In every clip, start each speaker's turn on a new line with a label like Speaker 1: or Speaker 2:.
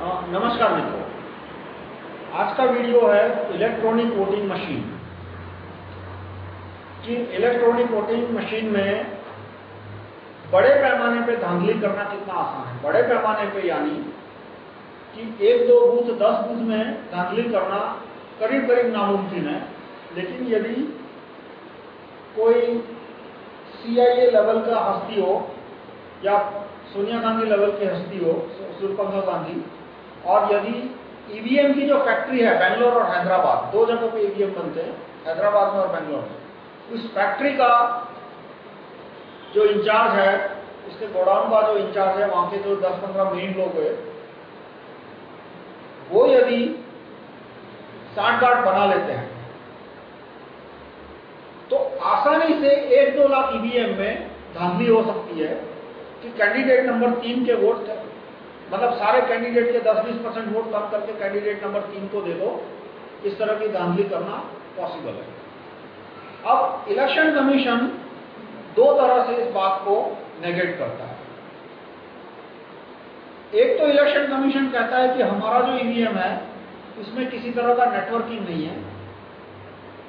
Speaker 1: नमस्कार मित्रों। आज का वीडियो है इलेक्ट्रॉनिक वोटिंग मशीन। कि इलेक्ट्रॉनिक वोटिंग मशीन में बड़े पैमाने पे धांधली करना कितना आसान है। बड़े पैमाने पे यानी कि एक दो बूथ, दस बूथ में धांधली करना करीब करीब नामुमकिन है। लेकिन यदि कोई सीआईए लेवल का हस्ती हो या सोनिया गांधी लेवल की हस्ती हो सूर्यपंखा गांधी और यदि ईवीएम की जो फैक्ट्री है बेंगलोर और हैदराबाद दो जगहों पे ईवीएम बनते हैं हैदराबाद में और बेंगलोर में। उस फैक्ट्री का जो इंचार्ज है, उसके गोडाउन का जो इंचार्ज है, वहाँ के जो 10-15 मेन लोग हैं, वो यदि साठ गार्ड बना लेते हैं तो आसानी से एक दो लाख ईवीएम में धांधली हो सकती है कि कैंडिडेट नंबर तीन के वोट मतलब सारे कैंडिडेट के 10-20 परसेंट वोट कम करके कैंडिडेट नंबर तीन को दे दो, इस तरह की धांधली करना पॉसिबल है। अब इलेक्शन कमीशन दो तरह से इस बात को नेगेट करता है। एक तो इलेक्शन कमीशन कहता है कि हमारा जो ईवीएम है उसमें किसी तरह का नेटवर्किंग नहीं है,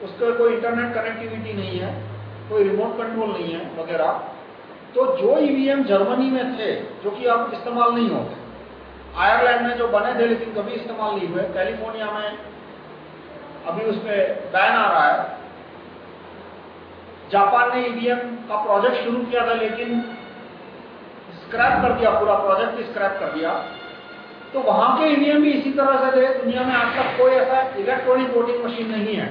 Speaker 1: उसका कोई इंटरनेट कनेक्टिविटी नहीं है, कोई रिमोट कंट्रोल नहीं है, वगैरह। तो जो ईवीएम जर्मनी में थे, जो कि अब इस्तेमाल नहीं होते आयरलैंड में जो बने थे, लेकिन कभी इस्तेमाल नहीं हुए। कैलिफ़ोर्निया में अभी उसमें बैन आ रहा है। जापान ने ईवीएम का प्रोजेक्ट शुरू किया था, लेकिन स्क्रैप कर दिया पूरा प्रोजेक्ट स्क्रैप कर दिया। तो वहाँ के ईवीएम भी इसी तरह से थे। दुनिया में आज तक कोई ऐसा इलेक्ट्रॉनिक वोटिंग मशीन नहीं है।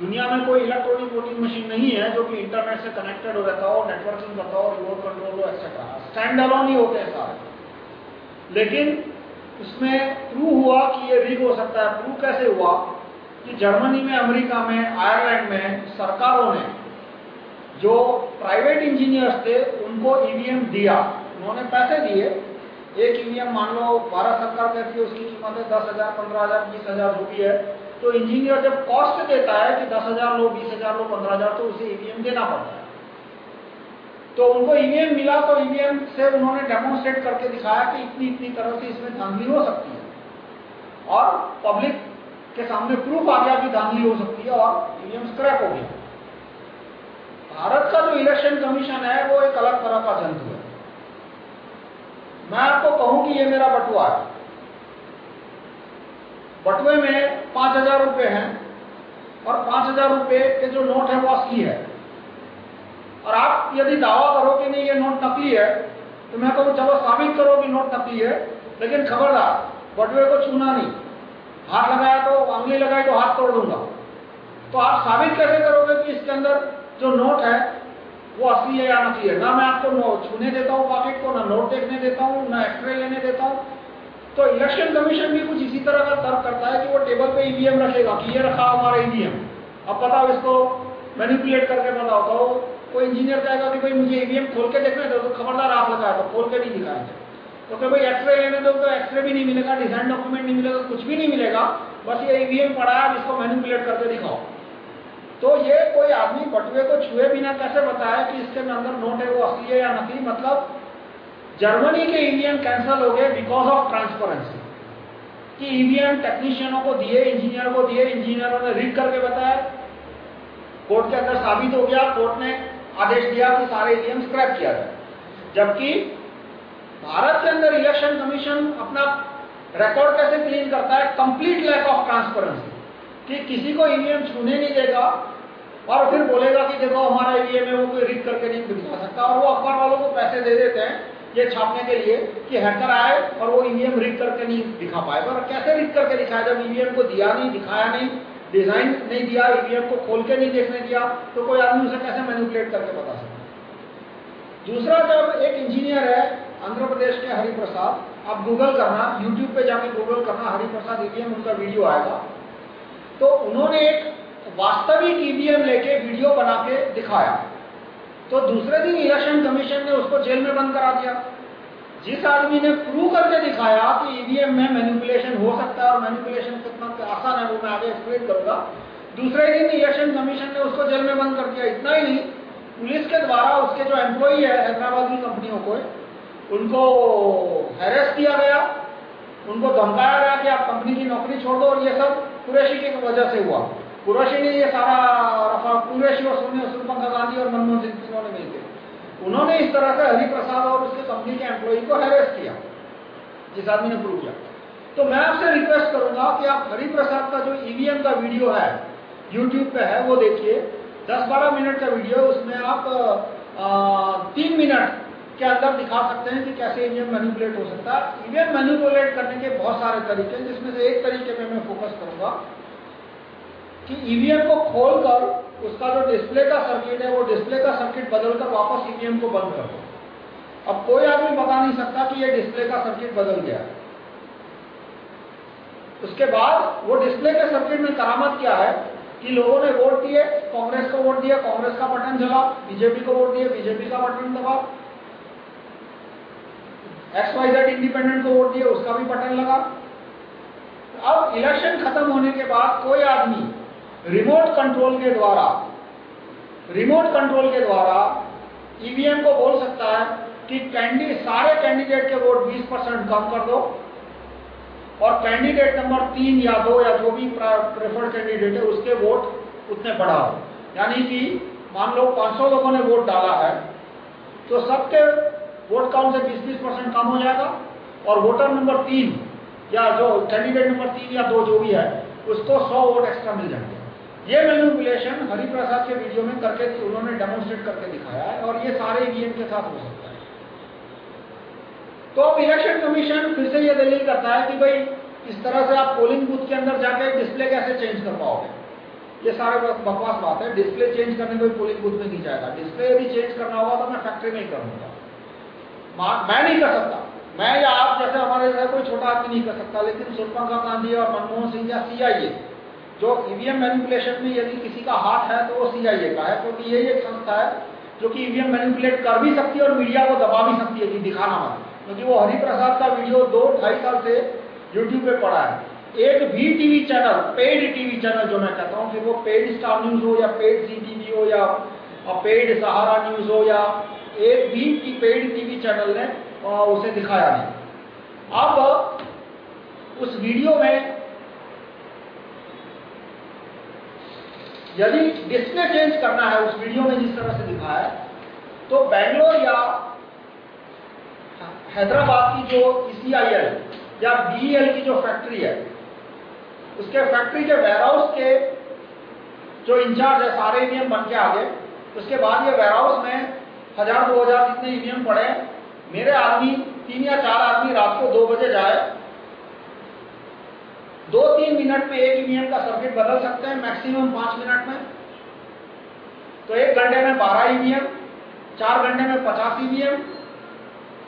Speaker 1: दुनिया में कोई इलेक्ट्रॉनिक वोटिंग मशीन नहीं है जो कि इंटरनेट से कनेक्टेड हो रहता हो नेटवर्किंग करता हो रिमोट कंट्रोल हो एक्सेट्रा स्टैंड अलोन ही होते हैं सारे। लेकिन उसमें प्रूव हुआ कि ये रीग हो सकता है। प्रूव कैसे हुआ? कि जर्मनी में, अमेरिका में, आयरलैंड में सरकारों ने जो प्राइवेट इंजीनियर्स थे, उनको ईवीएम दिया। उन्होंने पैसे दिए। एक ईवीएम मान लो भारत सरकार कहती है उसकी कीमत है दस हज़ार, पंद्रह हज़ार, बीस हज़ार भी है। तो इंजीनियर जब कॉस्ट देता है कि दस हज़ार लो, बीस हज़ार लो, पंद्रह हज़ार तो उसे ईवीएम देना पड़ता है। तो उनको ईवीएम मिला तो ईवीएम से उन्होंने डेमोन्स्ट्रेट करके दिखाया कि इतनी इतनी तरह से इसमें धांधली हो सकती है। और पब्लिक के सामने प्रूफ आ गया कि धांधली हो सकती है और ईवीएम स्क्रैप हो गया। भारत का जो इलेक्शन कमीशन है, वो एक अलग तरह का जंतु है। मैं आपको कहूँ कि ये मेरा बटुआ है। बटुए में पाँच हज़ार रुपए हैं और पाँच हज़ार रुपए के जो नोट है वो असली है। और आप यदि दावा करो कि नहीं, ये नोट नकली है तो मैं कहूँ, चलो साबित करो कि नोट नकली है, लेकिन खबरदार, बटुए को छूना नहीं। हाथ लगाया तो अंगली लगाई तो हाथ तोड़ दूँगा। तो आप साबित कैसे करोगे कि इसके अंदर जो नोट है, वो असली है या नकली है? ना मैं आपको छूने देता हूँ पॉकेट को, ना नोट देखने देता हूँ, ना एक्सरे लेने देता हूँ। तो इलेक्शन कमीशन भी कुछ इसी तरह का तर्क करता है कि वो टेबल पे ईवीएम रखेगा, कि ये रखा हमारा ईवीएम। अब बताओ इसको मैनिपुलेट करके बताओ तो कोई इंजीनियर कहेगा कि भाई मुझे ईवीएम खोल के देखने दो तो खबरदार आप लगाया तो खोल के नहीं दिखाएँगे तो क्या भाई एक्सरे लेने दो तो एक्सरे भी नहीं मिलेगा डिज़ाइन डॉक्यूमेंट नहीं मिलेगा, कुछ भी नहीं मिलेगा, बस ये ईवीएम पड़ा है इसको मैनिपुलेट करके दिखाओ। तो ये कोई आदमी बटुए को छुए बिना कैसे बताया कि इसके अंदर नोट है, वो असली है या नकली? मतलब जर्मनी के ईवीएम कैंसिल हो गए बिकॉज़ ऑफ़ ट्रांसपेरेंसी कि ईवीएम टेक्नीशियनों को दिए इंजीनियर को दिए इंजीनियरों ने रीड करके बताया। कोर्ट के अंदर साबित हो गया कोर्ट ने आदेश दिया कि सारे ईवीएम स्क्रैप किया जाए जबकि भारत के अंदर इलेक्शन कमीशन अपना रिकॉर्ड कैसे क्लीन करता है? कंप्लीट लैक ऑफ़ ट्रांसपेरेंसी कि किसी को ईवीएम छूने नहीं देगा, और फिर बोलेगा कि देखो, हमारा ईवीएम है, वो कोई रीड करके नहीं दिखा सकता, और वो अखबार वालों को पैसे दे देते हैं ये छापने के लिए कि हैकर आए और वो ईवीएम रीड करके नहीं दिखा पाएगा और कैसे रीड करके दिखाया जब ईवीएम को दिया नहीं, दिखाया नहीं? डिज़ाइन नहीं दिया ईवीएम को खोल के नहीं देखने दिया तो कोई आदमी उसे कैसे मैनिपुलेट करके बता सकता दूसरा, जब एक इंजीनियर है आंध्र प्रदेश के हरिप्रसाद, आप गूगल करना यूट्यूब पे जाके गूगल करना, हरिप्रसाद ईवीएम उनका वीडियो आएगा। तो उन्होंने एक वास्तविक ईवीएम लेके वीडियो बना के दिखाया। तो दूसरे दिन इलेक्शन कमीशन ने उसको जेल में बंद करा दिया। जिस आदमी ने प्रूव करके दिखाया कि ईवीएम में मैनिपुलेशन हो सकता है और मैनिपुलेशन कितना आसान है, वो मैं आगे एक्सप्लेन करूँगा। दूसरे दिन इलेक्शन कमीशन ने उसको जेल में बंद कर दिया, इतना ही नहीं। पुलिस के द्वारा उसके जो एम्प्लॉई है, हैदराबाद की कंपनियों को, उनको हैरेस किया गया। उनको धमकाया गया कि आप कंपनी की नौकरी छोड़ दो और ये सब कुरैशी की वजह से हुआ। कुरैशी ने ये सारा रफा, कुरैशी और सोनिया सुरपंखा गांधी और मनमोहन सिंह उन्होंने इस तरह से हरिप्रसाद और उसके कंपनी के एम्प्लॉय को हैरेस किया, जिस आदमी ने प्रूव किया। तो मैं आपसे रिक्वेस्ट करूँगा कि आप हरिप्रसाद का जो ईवीएम का वीडियो है यूट्यूब पे है, वो देखिए। 10-12 मिनट का वीडियो उसमें आप तीन मिनट के अंदर दिखा सकते हैं कि कैसे ईवीएम मैनिपुलेट हो सकता है। ईवीएम मैनिपुलेट करने के बहुत सारे तरीके हैं, जिसमें से एक तरीके में मैं फोकस करूँगा। कि ईवीएम को खोलकर उसका जो डिस्प्ले का सर्किट है, वो डिस्प्ले का सर्किट बदलकर वापस ईवीएम को बंद कर दो। अब कोई आदमी बता नहीं सकता कि ये डिस्प्ले का सर्किट बदल गया उसके बाद वो डिस्प्ले के सर्किट में करामत क्या है कि लोगों ने वोट दिए, कांग्रेस को वोट दिया, कांग्रेस का बटन जला बीजेपी को वोट दिया बीजेपी का बटन दबा एक्स वाई जेड इंडिपेंडेंट को वोट दिया उसका भी बटन लगा अब इलेक्शन खत्म होने के बाद कोई आदमी रिमोट कंट्रोल के द्वारा, रिमोट कंट्रोल के द्वारा ईवीएम को बोल सकता है कि कैंडी सारे कैंडिडेट के वोट 20 परसेंट कम कर दो और कैंडिडेट नंबर तीन या दो या जो भी प्रेफर्ड कैंडिडेट है, उसके वोट उतने बढ़ाओ। यानी कि मान लो 500 लोगों ने वोट डाला है तो सबके वोट काउंट से 20-20 परसेंट कम हो जाएगा और वोटर नंबर तीन या जो कैंडिडेट नंबर तीन या दो जो भी है, उसको 100 वोट एक्स्ट्रा मिल जाएँगे। ये मैनिपुलेशन हरिप्रसाद के वीडियो में करके उन्होंने डेमोन्स्ट्रेट करके दिखाया है और ये सारे ईवीएम के साथ हो सकता है। तो अब इलेक्शन कमीशन फिर से ये दलील करता है कि भाई, इस तरह से आप पोलिंग बूथ के अंदर जाके डिस्प्ले कैसे चेंज कर पाओगे? ये सारे बकवास बात है। डिस्प्ले चेंज करने को पोलिंग बूथ में नहीं जाएगा। डिस्प्ले यदि चेंज करना होगा तो मैं फैक्ट्री में ही करूँगा मैं नहीं कर सकता। मैं या आप जैसे हमारे जैसे कोई छोटा आदमी नहीं कर सकता, लेकिन सोनपंखा गांधी और मनमोहन सिंह या सीआईए जो ईवीएम मैनिपुलेशन में यदि किसी का हाथ है तो वो सीआईए का है, क्योंकि यही एक संस्था है जो कि ईवीएम मैनिपुलेट कर भी सकती है और मीडिया को दबा भी सकती है कि दिखाना मत। क्योंकि वो हरिप्रसाद का वीडियो दो ढाई साल से यूट्यूब पे पड़ा है। एक भी TV channel paid TV channel जो मैं कहता हूँ कि वो पेड स्टार न्यूज़ हो या पेड सी टीवी हो या पेड सहारा न्यूज़ हो या एक भी पेड टीवी चैनल ने उसे दिखाया नहीं। अब उस वीडियो में यदि डिस्प्ले चेंज करना है, उस वीडियो में जिस तरह से दिखाया है तो बैंगलोर या हैदराबाद की जो ईसीआईएल या बीईएल की जो फैक्ट्री है, उसके फैक्ट्री के वेयरहाउस के जो इंचार्ज है, सारे ईवीएम बन के आ गए उसके बाद ये वेयरहाउस में हज़ार, दो हज़ार जितने ईवीएम पड़े मेरे आदमी, तीन या चार आदमी रात को दो बजे जाए दो तीन मिनट में एक ईवीएम का सर्किट बदल सकते हैं मैक्सिमम पाँच मिनट में। तो एक घंटे में बारह ईवीएम, चार घंटे में पचास ईवीएम,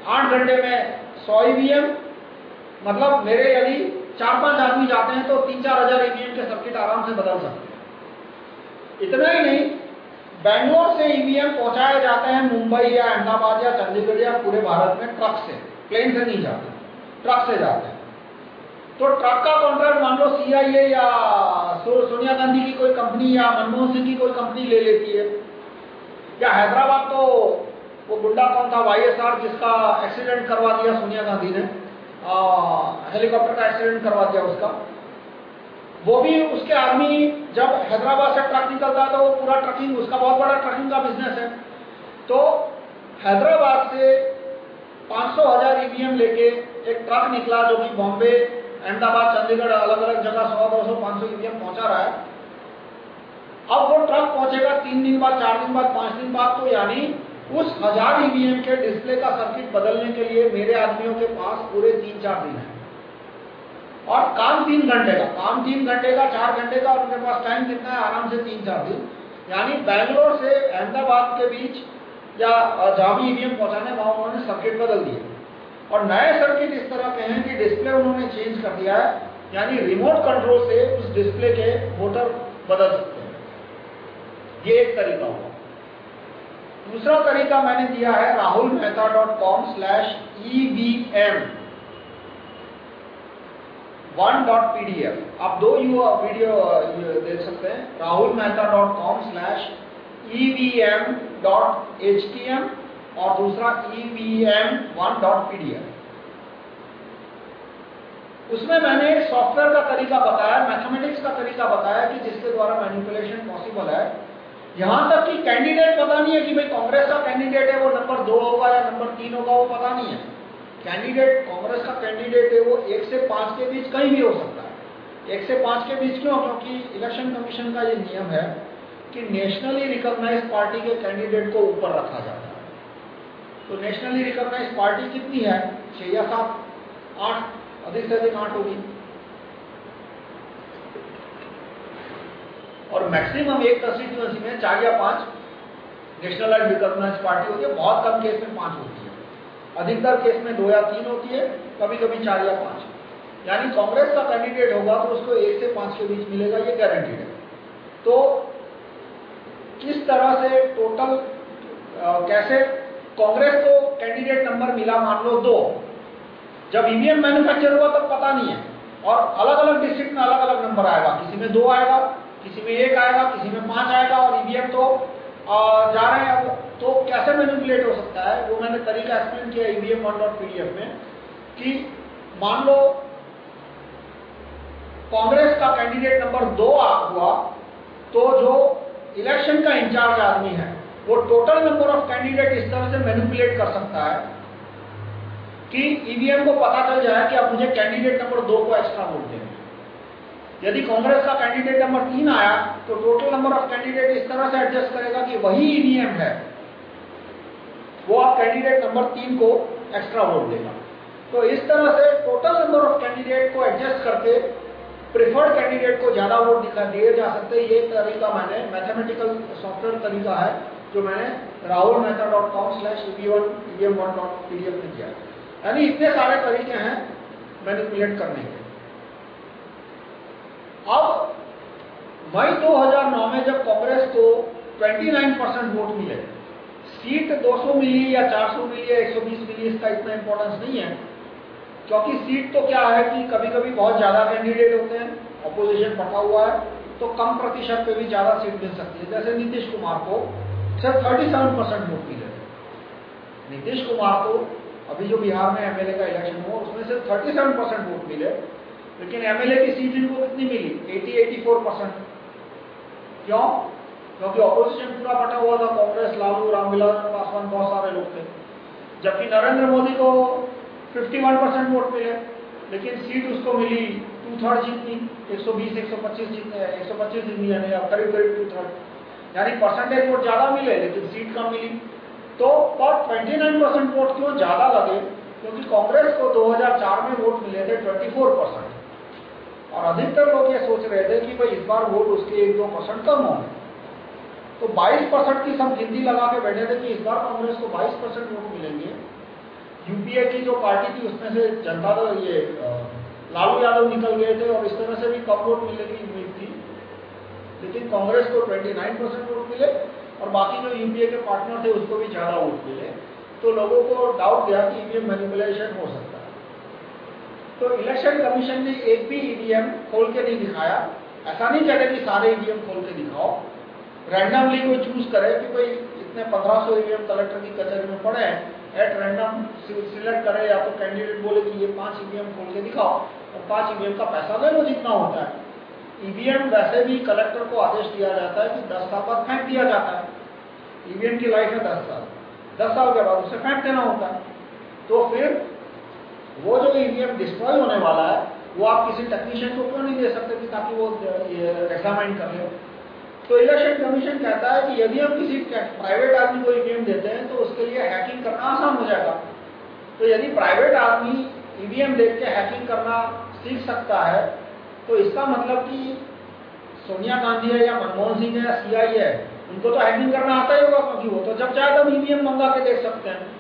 Speaker 1: आठ घंटे में सौ ईवीएम। मतलब मेरे यदि चार पाँच आदमी जाते हैं तो तीन चार हज़ार ईवीएम के सर्किट आराम से बदल सकते हैं। इतना ही नहीं, बेंगलोर से ईवीएम पहुँचाए जाते हैं मुंबई या अहमदाबाद या चंडीगढ़ या पूरे भारत में ट्रक से प्लेन से नहीं जाते, ट्रक से जाते हैं। तो ट्रक का कॉन्ट्रैक्ट मान लो सीआईए या सोनिया गांधी की कोई कंपनी या मनमोहन सिंह की कोई कंपनी ले लेती है। या हैदराबाद तो वो गुंडा कौन था? वाईएसआर जिसका एक्सीडेंट करवा दिया सोनिया गांधी ने। हेलीकॉप्टर का एक्सीडेंट करवा दिया उसका। वो भी उसके आर्मी जब हैदराबाद से ट्रक निकलता है तो वो पूरा ट्रकिंग उसका बहुत बड़ा ट्रकिंग का बिज़नेस है। तो हैदराबाद से 500 हज़ार ईवीएम लेके एक ट्रक निकला जो कि बॉम्बे अहमदाबाद, चंडीगढ़ अलग अलग जगह सौ, दो सौ, पाँच सौ ईवीएम पहुँचा रहा है। अब वो ट्रक पहुंचेगा तीन दिन बाद, चार दिन बाद, पाँच दिन बाद तो यानी उस हज़ार ईवीएम के डिस्प्ले का सर्किट बदलने के लिए मेरे आदमियों के पास पूरे तीन चार दिन है। और काम तीन घंटे का, काम तीन घंटे का, चार घंटे का उनके पास टाइम कितना है? आराम से तीन चार दिन। यानी बैंगलोर से अहमदाबाद के बीच या जहाँ भी ईवीएम पहुँचाने, वहाँ उन्होंने सर्किट बदल दिए और नए सर्किट इस तरह के हैं कि डिस्प्ले उन्होंने चेंज कर दिया है, यानी रिमोट कंट्रोल से उस डिस्प्ले के वोटर बदल सकते हैं। ये एक तरीका होगा दूसरा तरीका मैंने दिया है Rahul Mehta dot com slash E B M one dot P D F आप दो यू वीडियो देख सकते हैं। Rahul Mehta dot com slash E B M dot H T M और दूसरा E B M one dot P D F उसमें मैंने सॉफ्टवेयर का तरीका बताया मैथमेटिक्स का तरीका बताया कि जिसके द्वारा मैनिपुलेशन पॉसिबल है। यहाँ तक कि कैंडिडेट पता नहीं है कि भाई कांग्रेस का कैंडिडेट है, वो नंबर दो होगा या नंबर तीन होगा, वो पता नहीं है। कैंडिडेट कांग्रेस का कैंडिडेट है, वो एक से पाँच के बीच कहीं भी हो सकता है। एक से पाँच के बीच क्यों? क्योंकि इलेक्शन कमीशन का ये नियम है कि नेशनली रिकॉग्नाइज पार्टी के कैंडिडेट को ऊपर रखा जाता है। तो नेशनली रिकॉग्नाइज पार्टी कितनी है? छह या सात? आठ? अधिक से अधिक आठ होगी। और मैक्सिमम एक कंस्टिट्यूएंसी में चार या पाँच नेशनल एंड रिकॉग्नाइज पार्टी होती है। बहुत कम केस में पाँच होती है। अधिकतर केस में दो या तीन होती है। कभी कभी चार या पाँच। यानी कांग्रेस का कैंडिडेट होगा तो उसको एक से पाँच के बीच मिलेगा, ये गारंटीड है। तो किस तरह से टोटल कैसे कांग्रेस को कैंडिडेट नंबर मिला, मान लो दो। जब ईवीएम मैन्युफैक्चर हुआ, तब पता नहीं है। और अलग अलग डिस्ट्रिक्ट में अलग अलग नंबर आएगा। किसी में दो आएगा, किसी में एक आएगा, किसी में पाँच आएगा, और ईवीएम तो जा रहे हैं। तो कैसे मैनिपुलेट हो सकता है? वो मैंने तरीका एक्सप्लेन किया ईवीएम वन डॉट पीडीएफ में, कि मान लो कांग्रेस का कैंडिडेट नंबर दो हुआ तो जो इलेक्शन का इंचार्ज आदमी है वो टोटल नंबर ऑफ़ कैंडिडेट इस तरह से मैनिपुलेट कर सकता है कि ईवीएम को पता चल जाए कि अब मुझे कैंडिडेट नंबर दो को एक्स्ट्रा वोट देना यदि कांग्रेस का कैंडिडेट नंबर तीन आया तो टोटल नंबर ऑफ़ कैंडिडेट इस तरह से एडजस्ट करेगा कि वही ईवीएम है। वो आप कैंडिडेट नंबर तीन को एक्स्ट्रा वोट देगा। तो इस तरह से टोटल नंबर ऑफ़ कैंडिडेट को एडजस्ट करके प्रिफर्ड कैंडिडेट को ज़्यादा वोट दिखा दिए जा सकते हैं। ये तरीका मैंने मैथमेटिकल सॉफ्टवेयर तरीका है। जो मैंने Rahul Mehta dot com slash EVM EVM one dot PDF में किया। यानी इतने सारे तरीके हैं मैनिपुलेट करने के। अब, मई 2009 में जब कांग्रेस को 29 परसेंट वोट मिले, सीट 200 मिली या 400 मिली या 120 मिली, इसका इतना इंपॉर्टेंस नहीं है। क्योंकि सीट तो क्या है कि कभी-कभी बहुत ज़्यादा कैंडिडेट होते हैं अपोजिशन बटा हुआ है तो कम प्रतिशत पे भी ज़्यादा सीट मिल सकती है। जैसे नीतीश कुमार को सिर्फ़ 37 परसेंट वोट मिले नीतीश कुमार को अभी जो बिहार में एमएलए का इलेक्शन हुआ, उसमें से 37 परसेंट वोट मिले लेकिन एमएलए की सीट इनको कितनी मिली? 80 84 परसेंट क्यों? क्योंकि ऑपोजिशन पूरा बटा हुआ था, कांग्रेस, लालू, रामविलास, पासवान, बहुत सारे लोग थे। जबकि नरेंद्र मोदी को 51 परसेंट वोट मिले, लेकिन सीट उसको मिली टू थर्ड जीतनी 120 125 जीतने 125 जीतनी यानी करीब करीब टू थर्ड यानी परसेंटेज वोट ज़्यादा मिले, लेकिन सीट कम मिली। तो पर 29 परसेंट वोट क्यों ज़्यादा लगे? क्योंकि कांग्रेस को 2004 में वोट मिले थे 24 परसेंट और अधिकतर लोग ये सोच रहे थे कि भाई इस बार वोट उसके एक दो परसेंट कम होंगे। तो 22 परसेंट की सब गिनती लगा के बैठे थे कि इस बार कांग्रेस को 22 परसेंट वोट मिलेंगे। यूपीए की जो पार्टी थी, उसमें से जनता दल, ये लालू यादव निकल गए थे और इस तरह से भी कम वोट मिलेगी लेकिन कांग्रेस को 29 परसेंट वोट मिले और बाकी जो यूपीए के पार्टनर थे उसको भी ज़्यादा वोट मिले। तो लोगों को डाउट गया कि ईवीएम मैनिपुलेशन हो सकता है। तो इलेक्शन कमीशन ने एक भी ईवीएम खोल के नहीं दिखाया। ऐसा नहीं कहते कि सारे ईवीएम खोल के दिखाओ। रैंडमली वो चूज़ करे कि कोई इतने 1500 ईवीएम कलेक्टर की कचहरी में पड़े हैं एट रैंडम सिलेक्ट करे या तो कैंडिडेट बोले कि ये पाँच ईवीएम खोल के दिखाओ और पाँच ईवीएम का पैसा दे लो जितना होता है। ईवीएम वैसे भी कलेक्टर को आदेश दिया जाता है कि 10 साल बाद फेंक दिया जाता है। ईवीएम की लाइफ है 10 साल। 10 साल के बाद उसे फेंक देना होता है। तो फिर वो जो ईवीएम डिस्ट्रॉय होने वाला है, वो आप किसी टेक्नीशियन को क्यों नहीं दे सकते कि ताकि वो एग्जामाइन कर? ले तो इलेक्शन कमीशन कहता है कि यदि हम किसी प्राइवेट आदमी को ईवीएम देते हैं तो उसके लिए हैकिंग करना आसान हो जाएगा। तो यदि प्राइवेट आदमी ईवीएम देख के हैकिंग करना सीख सकता है तो इसका मतलब कि सोनिया गांधी है या मनमोहन सिंह है या सीआई है, उनको तो हैकिंग करना आता ही होगा क्योंकि वो तो जब चाहे तब ईवीएम मंगा के देख सकते हैं।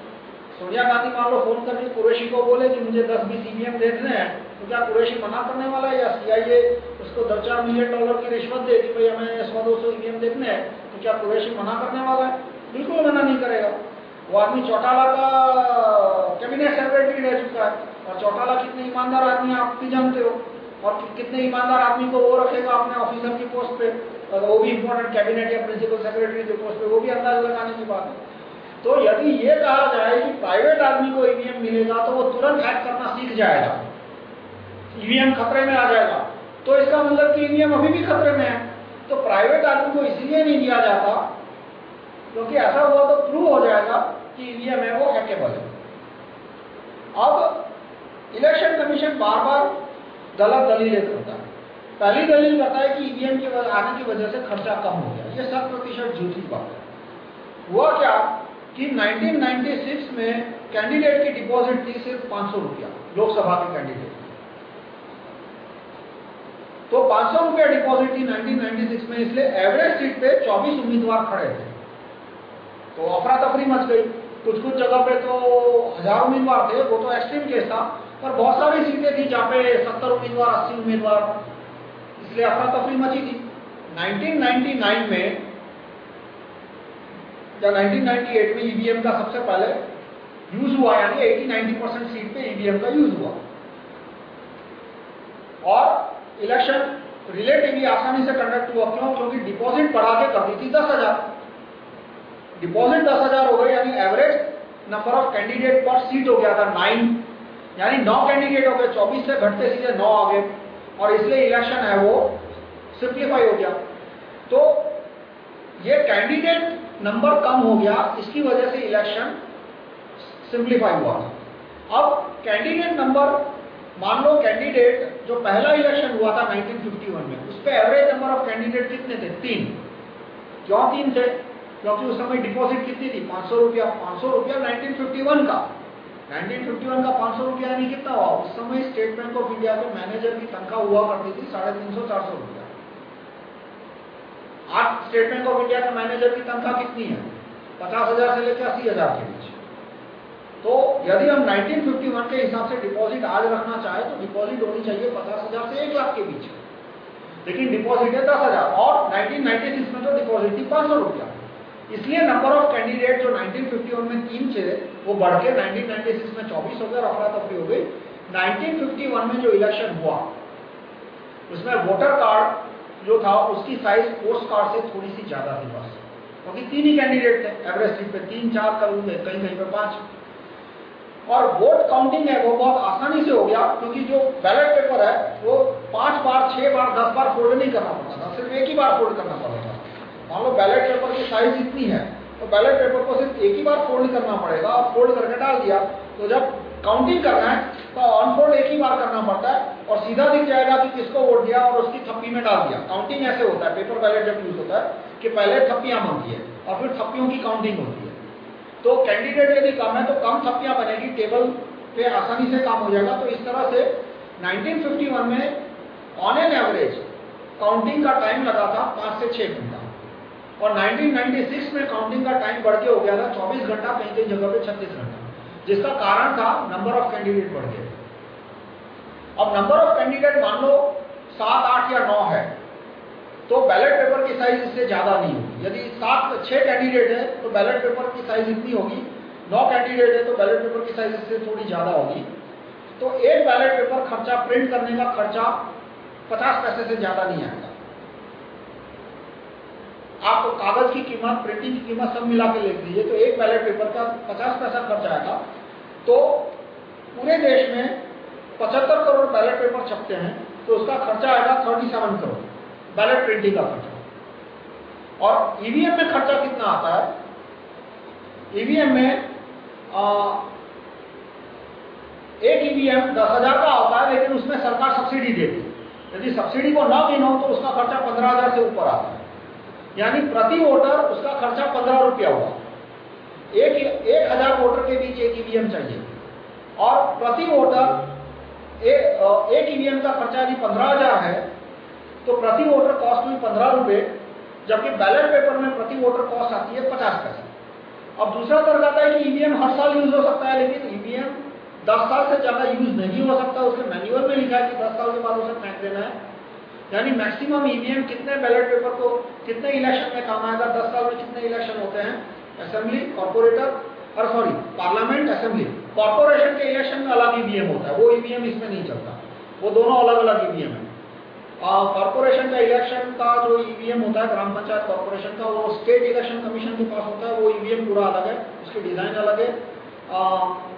Speaker 1: सोनिया गांधी मान लो फ़ोन करके कुरेशी को बोले कि मुझे 10 बीस ईवीएम देखने हैं तो क्या कुरेशी मना करने वाला है या सीआईए उसको दस चार मिलियन डॉलर की रिश्वत दे कि भाई हमें सौ, दो सौ ईवीएम देखने हैं तो क्या कुरेशी मना करने वाला है? बिल्कुल मना नहीं करेगा। वो आदमी चौटाला का कैबिनेट सेक्रेटरी रह चुका है। और चौटाला कितने ईमानदार आदमी आप भी जानते हो। और कितने ईमानदार आदमी को वो रखेगा अपने ऑफिसर की पोस्ट पे? और वो भी इंपॉर्टेंट कैबिनेट या प्रिंसिपल सेक्रेटरी की पोस्ट पे, वो भी अंदाज लगाने की बात है। तो यदि ये कहा जाए कि प्राइवेट आदमी को ईवीएम मिलेगा तो वो तुरंत हैक करना सीख जाएगा। ईवीएम खतरे में आ जाएगा। तो इसका मतलब कि ईवीएम अभी भी खतरे में है। तो प्राइवेट आदमी को इसलिए नहीं दिया जाता, क्योंकि ऐसा हुआ तो प्रूव हो जाएगा कि ईवीएम है, वो हैकेबल है। अब इलेक्शन कमीशन बार बार गलत दलीलें करता है। पहली दलील है कि ईवीएम के आने की वजह से खर्चा कम हो गया। ये शत प्रतिशत झूठी बात है। हुआ क्या कि 1996 में कैंडिडेट की डिपॉजिट थी सिर्फ़ 500 रुपया, लोकसभा के कैंडिडेट तो 500 रुपया डिपॉजिट थी 1996 में, इसलिए एवरेज सीट पे 24 उम्मीदवार खड़े थे। तो अफरा तफरी मच गई। कुछ कुछ जगह पे तो हज़ार उम्मीदवार थे, वो तो एक्सट्रीम केस था। पर बहुत सारी सीटें थी जहाँ पे 70 उम्मीदवार 80 उम्मीदवार। इसलिए अफरा तफरी मची थी। 1999 में, या 1998 में ईवीएम का सबसे पहले यूज़ हुआ, यानी 80-90 परसेंट सीट पे ईवीएम का यूज़ हुआ। और इलेक्शन रिलेटिवली आसानी से कंडक्ट हुआ, क्यों? क्योंकि डिपॉजिट बढ़ा के कर दी थी दस हज़ार। डिपॉजिट दस हज़ार हो गए यानी average number of candidate per seat हो गया था नाइन यानी नौ कैंडिडेट हो गए, चौबीस से घटते सीधे नौ आ गए और इसलिए इलेक्शन है वो सिंप्लीफाई हो गया। तो ये कैंडिडेट नंबर कम हो गया, इसकी वजह से इलेक्शन सिंप्लीफाई हुआ। अब कैंडिडेट नंबर मान लो कैंडिडेट जो पहला इलेक्शन हुआ था 1951 में, उस पर एवरेज नंबर ऑफ़ कैंडिडेट कितने थे? तीन। क्यों तीन थे? क्योंकि उस समय डिपॉजिट कितनी थी? 500 रुपया। 500 रुपया 1951 का। 1951 का 500 रुपया यानी कितना हुआ? उस समय स्टेट बैंक ऑफ़ इंडिया के मैनेजर की तनख्वाह हुआ करती थी साढ़े तीन सौ, चार सौ रुपया। आज स्टेट बैंक ऑफ़ इंडिया के मैनेजर की तनख्वाह कितनी है? पचास हज़ार से लेकर अस्सी हज़ार के बीच। तो यदि हम 1951 के हिसाब से डिपॉजिट आज रखना चाहे तो डिपॉजिट होनी चाहिए पचास हज़ार से एक लाख के बीच। लेकिन डिपॉजिट है दस हज़ार और 1996 में तो डिपॉजिट थी पाँच सौ रुपया। इसलिए नंबर ऑफ़ कैंडिडेट जो 1951 में तीन वो बढ़ के 1996 में 24 हो गए और अफरा तफरी हो गई। 1951 में जो इलेक्शन हुआ, उसमें वोटर कार्ड जो था, उसकी साइज़ पोस्ट कार्ड से थोड़ी सी ज़्यादा थी बस। क्योंकि तीन ही कैंडिडेट थे एवरेज सीट पे तीन, चार करूँगे कहीं कहीं पे पाँच। और वोट काउंटिंग है वो बहुत आसानी से हो गया, क्योंकि जो बैलेट पेपर है, वो पाँच बार, छह बार, दस बार फोल्ड नहीं करना पड़ता था, सिर्फ़ एक ही बार फोल्ड करना पड़ेगा मान लो बैलेट पेपर की साइज़ इतनी है तो बैलेट पेपर को सिर्फ़ एक ही बार फोल्ड करना पड़ेगा। और फोल्ड करके डाल दिया। तो जब काउंटिंग करना है तो अनफोल्ड एक ही बार करना पड़ता है और सीधा दिख जाएगा कि किसको वोट दिया और उसकी थप्पी में डाल दिया। काउंटिंग ऐसे होता है। पेपर बैलेट जब यूज़ होता है कि पहले थप्पियाँ बनती है और फिर थप्पियों की काउंटिंग होती है। तो कैंडिडेट यदि कम है तो कम थप्पियाँ बनेगी। टेबल पे आसानी से काम हो जाएगा। तो इस तरह से 1951 में ऑन एन एवरेज काउंटिंग का टाइम लगा था पाँच से छह घंटा। और 1996 में काउंटिंग का टाइम बढ़ के हो गया था 24 घंटा कहीं कहीं जगह पे 36 घंटा। जिसका कारण था नंबर ऑफ़ कैंडिडेट बढ़ गए। अब नंबर ऑफ़ कैंडिडेट मान लो सात, आठ या नौ है तो बैलेट पेपर की साइज़ इससे ज़्यादा नहीं होगी। यदि सात, छह कैंडिडेट है तो बैलेट पेपर की साइज़ इतनी होगी। नौ कैंडिडेट है तो बैलेट पेपर की साइज़ इससे थोड़ी ज़्यादा होगी। तो एक बैलेट पेपर खर्चा प्रिंट करने का खर्चा पचास पैसे से ज़्यादा नहीं आएगा। आप तो कागज़ की कीमत प्रिंटिंग की कीमत सब मिला के लिख दीजिए तो एक बैलेट पेपर का पचास पैसा खर्च आएगा तो पूरे देश में पचहत्तर करोड़ बैलेट पेपर छपते हैं तो उसका खर्चा आएगा thirty seven crore ballot printing का खर्चा। और ईवीएम में खर्चा कितना आता है? ईवीएम में आ, एक ईवीएम दस हज़ार का होता है लेकिन उसमें सरकार सब्सिडी देती है। यदि सब्सिडी को न गिनो तो उसका खर्चा पंद्रह हज़ार से ऊपर आता है। यानी प्रति वोटर उसका खर्चा पंद्रह रुपया हुआ। एक एक हज़ार वोटर के बीच एक ईवीएम चाहिए। और प्रति वोटर एक एक ईवीएम का खर्चा यदि पंद्रह हज़ार है तो प्रति वोटर कॉस्ट हुई पंद्रह रुपए जबकि बैलेट पेपर में प्रति वोटर कॉस्ट आती है पचास पैसे। अब दूसरा तर्क आता है कि ईवीएम हर साल यूज़ हो सकता है, लेकिन ईवीएम दस साल से ज़्यादा यूज़ नहीं हो सकता। उसके मैन्युअल में लिखा है कि दस साल के बाद उसे फेंक देना है। यानी मैक्सिमम ईवीएम कितने बैलेट पेपर को कितने इलेक्शन में काम आएगा? दस साल में कितने इलेक्शन होते हैं? असेंबली कॉर्पोरेटर और सॉरी पार्लियामेंट असेंबली कॉर्पोरेशन के इलेक्शन में अलग ईवीएम होता है। वो ईवीएम इसमें नहीं चलता। वो दोनों अलग अलग ईवीएम है। कॉर्पोरेशन का इलेक्शन का जो ईवीएम होता है ग्राम पंचायत कॉर्पोरेशन का वो स्टेट इलेक्शन कमीशन के पास होता है। वो ईवीएम पूरा अलग है। उसकी डिज़ाइन अलग है। आ,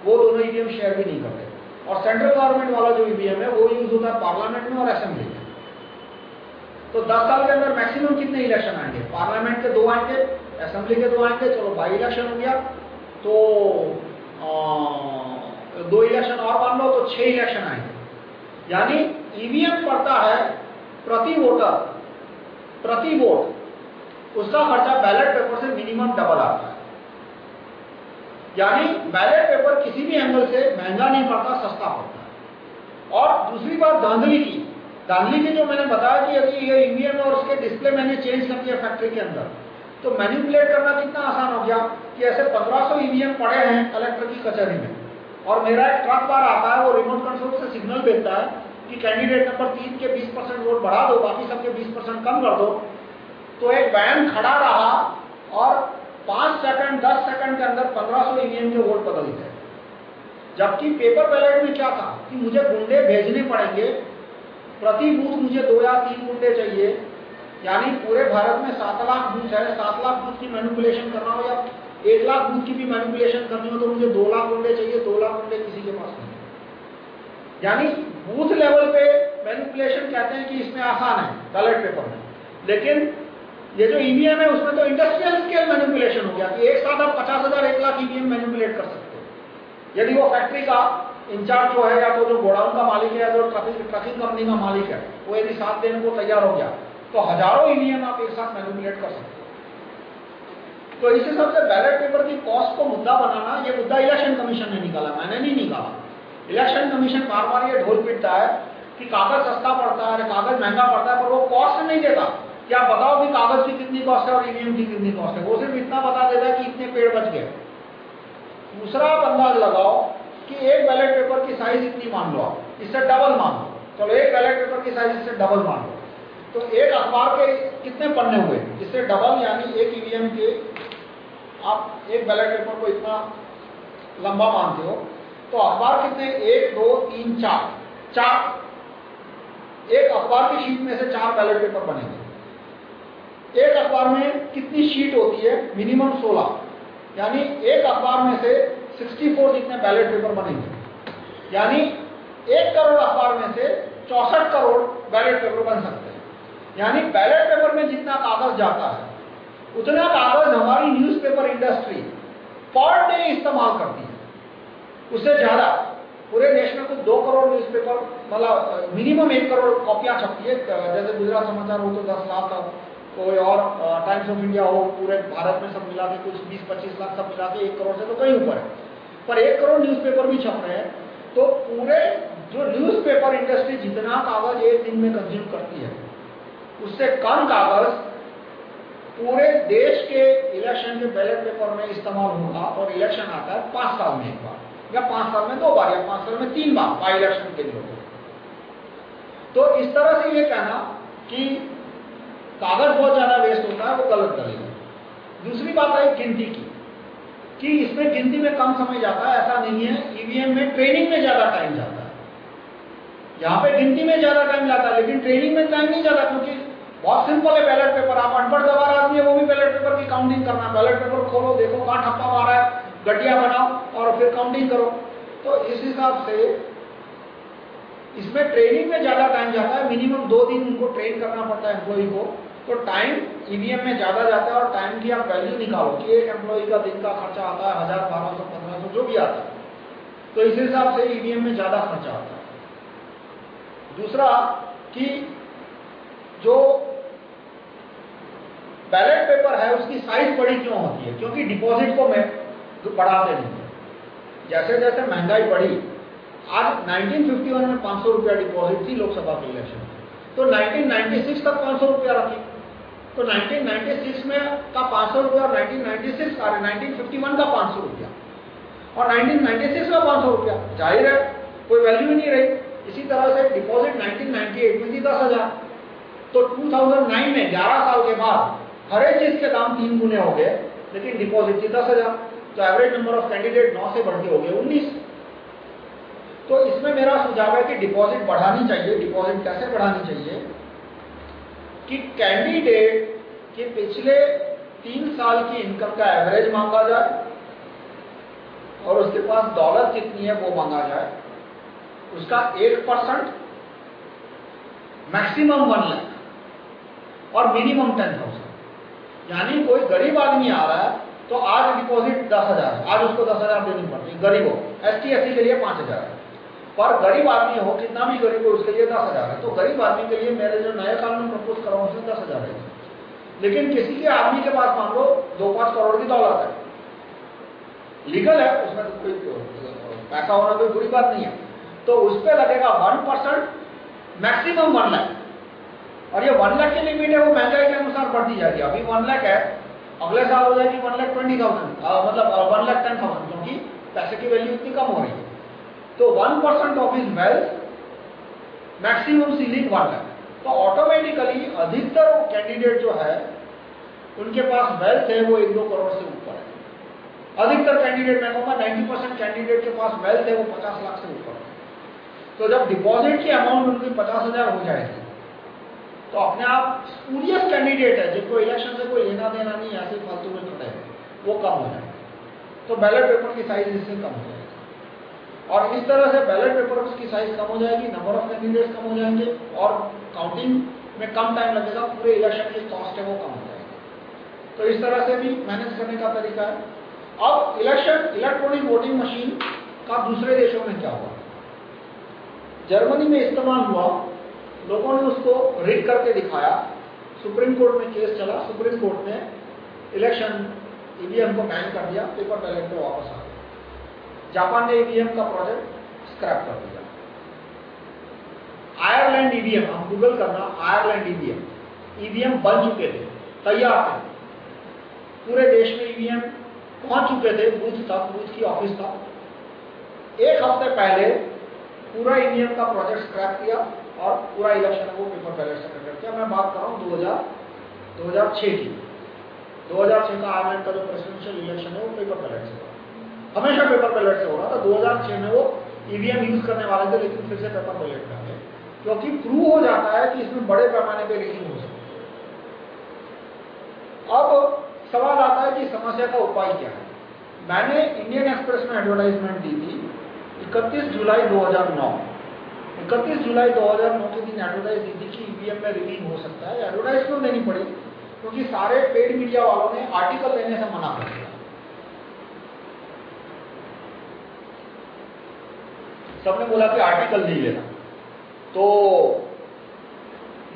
Speaker 1: वो दोनों ईवीएम शेयर भी नहीं करते। और सेंट्रल गवर्नमेंट वाला जो ईवीएम है वो यूज़ होता है पार्लियामेंट में और असेंबली में। तो 10 साल के अंदर मैक्सिमम कितने इलेक्शन आएँगे? पार्लियामेंट के दो आएँगे असेंबली के दो आएँगे चलो बाई इलेक्शन हो गया। तो आ, दो इलेक्शन और मान लो तो छह इलेक्शन आएँगे। यानी ईवीएम पड़ता है प्रति वोटर प्रति वोट उसका खर्चा बैलेट पेपर से मिनिमम डबल आता है। यानी बैलेट पेपर किसी भी एंगल से महँगा नहीं पड़ता सस्ता पड़ता है। और दूसरी बात धांधली की धांधली की जो मैंने बताया कि यदि ये ईवीएम और उसके डिस्प्ले मैंने चेंज कर दिया फैक्ट्री के अंदर। तो मैनिपुलेट करना कितना आसान हो गया कि ऐसे 1500 ईवीएम पड़े हैं कलेक्टर की कचहरी में। और मेरा एक ट्रक बार आता है, वो रिमोट कंट्रोल से सिग्नल भेजता है कि कैंडिडेट नंबर तीन के 20 परसेंट वोट बढ़ा दो, बाकी सबके 20 परसेंट कम कर दो। तो एक वैन खड़ा रहा और पाँच सेकंड दस सेकंड के अंदर 1500 ईवीएम के वोट बदल गए। जबकि पेपर बैलेट में क्या था कि मुझे गुंडे भेजने पड़ेंगे प्रति बूथ मुझे दो या तीन गुंडे चाहिए। यानी पूरे भारत में सात लाख बूथ है सात लाख बूथ की मैनिपुलेशन करना हो या एक लाख बूथ की भी मैनिपुलेशन करनी हो तो मुझे दो लाख गुंडे चाहिए, दो लाख गुंडे किसी के पास नहीं। यानी बूथ लेवल पे मैनिपुलेशन कहते हैं कि इसमें आसान है बैलेट पेपर में। लेकिन ये जो ईवीएम है, उसमें तो इंडस्ट्रियल स्केल मैनिपुलेशन हो गया कि एक साथ आप पचास हज़ार, एक लाख ईवीएम मैनिपुलेट कर सकते हो। यदि वो फैक्ट्री का इंचार्ज जो है या तो जो गोडाउन का मालिक है या जो ट्रकिंग ट्रकिंग कंपनी का मालिक है, वो यदि साथ देने को तैयार हो गया तो हज़ारों ईवीएम आप एक साथ मैनिपुलेट कर सकते हो। तो इस हिसाब से बैलेट पेपर की कॉस्ट को मुद्दा बनाना, ये मुद्दा इलेक्शन कमीशन ने निकाला, मैंने नहीं निकाला। इलेक्शन कमीशन बार बार ये ढोल पीटता है कि कागज़ सस्ता पड़ता है, कागज़ महँगा पड़ता है, पर वो कॉस्ट नहीं देता। कि आप बताओ कि कागज़ की कितनी कॉस्ट है और ईवीएम की कितनी कॉस्ट है? वो सिर्फ़ इतना बता देता है कि इतने पेड़ बच गए। दूसरा अंदाज लगाओ कि एक बैलेट पेपर की साइज़ इतनी मान लो आप, इससे डबल मान लो। चलो, एक बैलेट पेपर की साइज़ इससे डबल मान लो। तो एक अखबार के कितने पन्ने हुए? इससे डबल यानी एक ईवीएम के आप एक बैलेट पेपर को इतना लंबा मानते हो। तो अखबार कितने? एक, दो, तीन, चार। चार। एक अखबार की शीट में से चार बैलेट पेपर बनेंगे। एक अखबार में कितनी शीट होती है? मिनिमम 16 यानी एक अखबार में से 64 जितने बैलेट पेपर बनेंगे। यानी एक करोड़ अखबार में से चौसठ करोड़ बैलेट पेपर बन सकते हैं। यानी बैलेट पेपर में जितना कागज़ जाता है, उतना कागज़ हमारी न्यूज़पेपर इंडस्ट्री पर डे इस्तेमाल करती है। उससे ज़्यादा पूरे देश में कुछ दो करोड़ न्यूज़पेपर मतलब मिनिमम एक करोड़ कॉपियाँ छपती है। जैसे गुजरात समाचार हो तो दस लाख कोई और टाइम्स ऑफ़ इंडिया हो, पूरे भारत में सब मिला के कुछ बीस पच्चीस लाख सब मिला के एक करोड़ से तो कहीं ऊपर है। पर एक करोड़ न्यूज़पेपर भी छप रहे हैं। तो पूरे जो न्यूज़पेपर इंडस्ट्री जितना कागज़ एक दिन में कंज्यूम करती है, उससे कम कागज़ पूरे देश के इलेक्शन के बैलेट पेपर में इस्तेमाल होगा और इलेक्शन आता है पाँच साल में एक बार, या पाँच साल में दो बार, या पाँच साल में तीन बार बाई इलेक्शन के लिए। तो इस तरह से ये कहना कि कागज़ बहुत ज़्यादा वेस्ट होता है, वो गलत दलील दूसरी बात है गिनती की। कि इसमें गिनती में कम समय जाता है, ऐसा नहीं है। ईवीएम में ट्रेनिंग में ज़्यादा टाइम जाता है। यहाँ पे गिनती में ज़्यादा टाइम जाता है, लेकिन ट्रेनिंग में टाइम नहीं जाता क्योंकि बहुत सिंपल है बैलेट पेपर आप अनपढ़ गवार आदमी है, वो भी बैलेट पेपर की काउंटिंग करना बैलेट पेपर खोलो, देखो कहाँ ठप्पा मारा है गड्डिया बनाओ और फिर काउंटिंग करो। तो इस हिसाब से इसमें ट्रेनिंग में ज़्यादा टाइम जाता है। मिनिमम दो दिन उनको ट्रेन करना पड़ता है एम्प्लॉय को। तो टाइम ईवीएम में ज़्यादा जाता है और टाइम की आप वैल्यू निकालो, कि एक एम्प्लॉय का दिन का खर्चा आता है हज़ार बारह सौ, पंद्रह सौ, जो भी आता है। तो इस हिसाब से ईवीएम में ज़्यादा खर्चा आता है। दूसरा, कि जो बैलेट पेपर है, उसकी साइज़ बड़ी क्यों होती है? क्योंकि डिपॉजिट को मैं बढ़ाते नहीं जैसे जैसे महँगाई बढ़ी, आज 1951 में 500 रुपया डिपॉजिट थी लोकसभा के इलेक्शन तो 1996 तक 500 रुपया रखी। तो 1996 में का 500 रुपया और 1996 का 1951 का 500 रुपया। और 1996 का 500 रुपया, ज़ाहिर है, कोई वैल्यू नहीं रही। इसी तरह से डिपॉजिट 1998 में थी दस हज़ार तो 2009 में 11 साल के बाद, हर एक चीज़ के दाम तीन गुने हो गए, लेकिन डिपॉजिट थी दस हज़ार तो एवरेज नंबर ऑफ़ कैंडिडेट नौ से बढ़ के हो गए उन्नीस। तो इसमें मेरा सुझाव है कि डिपॉजिट बढ़ानी चाहिए। डिपॉजिट कैसे बढ़ानी चाहिए? कि कैंडिडेट के पिछले तीन साल की इनकम का एवरेज मांगा जाए और उसके पास दौलत कितनी है वो मांगा जाए, उसका एक परसेंट मैक्सिमम वन लाख और मिनिमम टेन थाउज़ेंड यानी कोई गरीब आदमी आ रहा है तो आज डिपॉजिट दस हज़ार, आज उसको दस हज़ार देनी पड़ती है, गरीब एस टी के लिए पाँच हज़ार। है पर गरीब आदमी हो, कितना भी गरीब हो, उसके लिए दस हज़ार है। तो गरीब आदमी के लिए मेरे जो नए कानून प्रपोज कर उसमें दस हज़ार है। लेकिन किसी के आदमी के पास मान लो दो पाँच करोड़ की दौलत है। लीगल है, उसमें तो कोई पैसा होना कोई बुरी बात नहीं है। तो उस पर लगेगा one percent maximum one lakh और ये वन लाख की लिमिट है, वो महँगाई के अनुसार बढ़ती जाएगी अभी वन लाख है, अगले साल हो जाएगी वन लाख ट्वेंटी थाउज़ेंड मतलब वन लाख टेन थाउज़ेंड क्योंकि पैसे की वैल्यू इतनी कम हो रही है। तो one percent of is wealth maximum ceiling one lakh तो ऑटोमेटिकली अधिकतर कैंडिडेट जो है, उनके पास वेल्थ है, वो एक दो करोड़ से ऊपर है। अधिकतर कैंडिडेट मैं कहूँगा 90 परसेंट कैंडिडेट के पास वेल्थ है, वो 50 लाख से ऊपर है। तो जब डिपॉजिट की अमाउंट उनकी पचास हज़ार हो जाएगी तो अपने आप स्पूरियस कैंडिडेट है जिनको इलेक्शन से कोई लेना देना नहीं, ऐसे फालतू में खड़े हैं, वो कम हो जाए तो बैलेट पेपर की साइज़ इससे कम हो जाएगी। और इस तरह से बैलेट पेपर की साइज़ कम हो जाएगी नंबर ऑफ़ कैंडिडेट्स कम हो जाएँगे और काउंटिंग में कम टाइम लगेगा, पूरे इलेक्शन की कॉस्ट है वो कम हो जाएगी। तो इस तरह से भी मैनेज करने का तरीका है। अब इलेक्शन इलेक्ट्रॉनिक वोटिंग मशीन का दूसरे देशों में क्या हुआ? जर्मनी में इस्तेमाल हुआ, लोगों ने उसको रीड करके दिखाया। सुप्रीम कोर्ट में केस चला, सुप्रीम कोर्ट ने इलेक्शन ईवीएम को बैन कर दिया पेपर बैलेट पे वापस आ जापान ने ईवीएम का प्रोजेक्ट स्क्रैप कर दिया। आयरलैंड ईवीएम हम गूगल करना आयरलैंड ईवीएम ईवीएम बन चुके थे, तैयार थे। पूरे देश में ईवीएम पहुँच चुके थे बूथ तक बूथ की ऑफ़िस तक एक हफ़्ते पहले पूरा ईवीएम का प्रोजेक्ट स्क्रैप किया और पूरा इलेक्शन को पेपर बैलेट से कंडक्ट किया। मैं बात कर रहा हूँ 2000 2006 की। 2006 का आयरलैंड का जो प्रेसिडेंशियल इलेक्शन है, वो पेपर बैलेट से हुआ। हमेशा पेपर बैलेट से हो रहा था। 2006 में वो ईवीएम यूज़ करने वाले थे, लेकिन फिर से पेपर में आ गए। क्योंकि प्रूव हो जाता है कि इसमें बड़े पैमाने पर लीकिंग हो सकती है। अब सवाल आता है कि समस्या का उपाय क्या है? मैंने इंडियन एक्सप्रेस में एडवर्टाइजमेंट दी थी 31 जुलाई 2009 31 जुलाई 2009 के दिन एडवर्टाइज दी थी कि ईवीएम में रिलीज़ हो सकता है। एडवर्टाइज क्यों देनी पड़ी, क्योंकि सारे पेड मीडिया वालों ने आर्टिकल लेने से मना कर दिया। सबने बोला कि आर्टिकल नहीं लेना। तो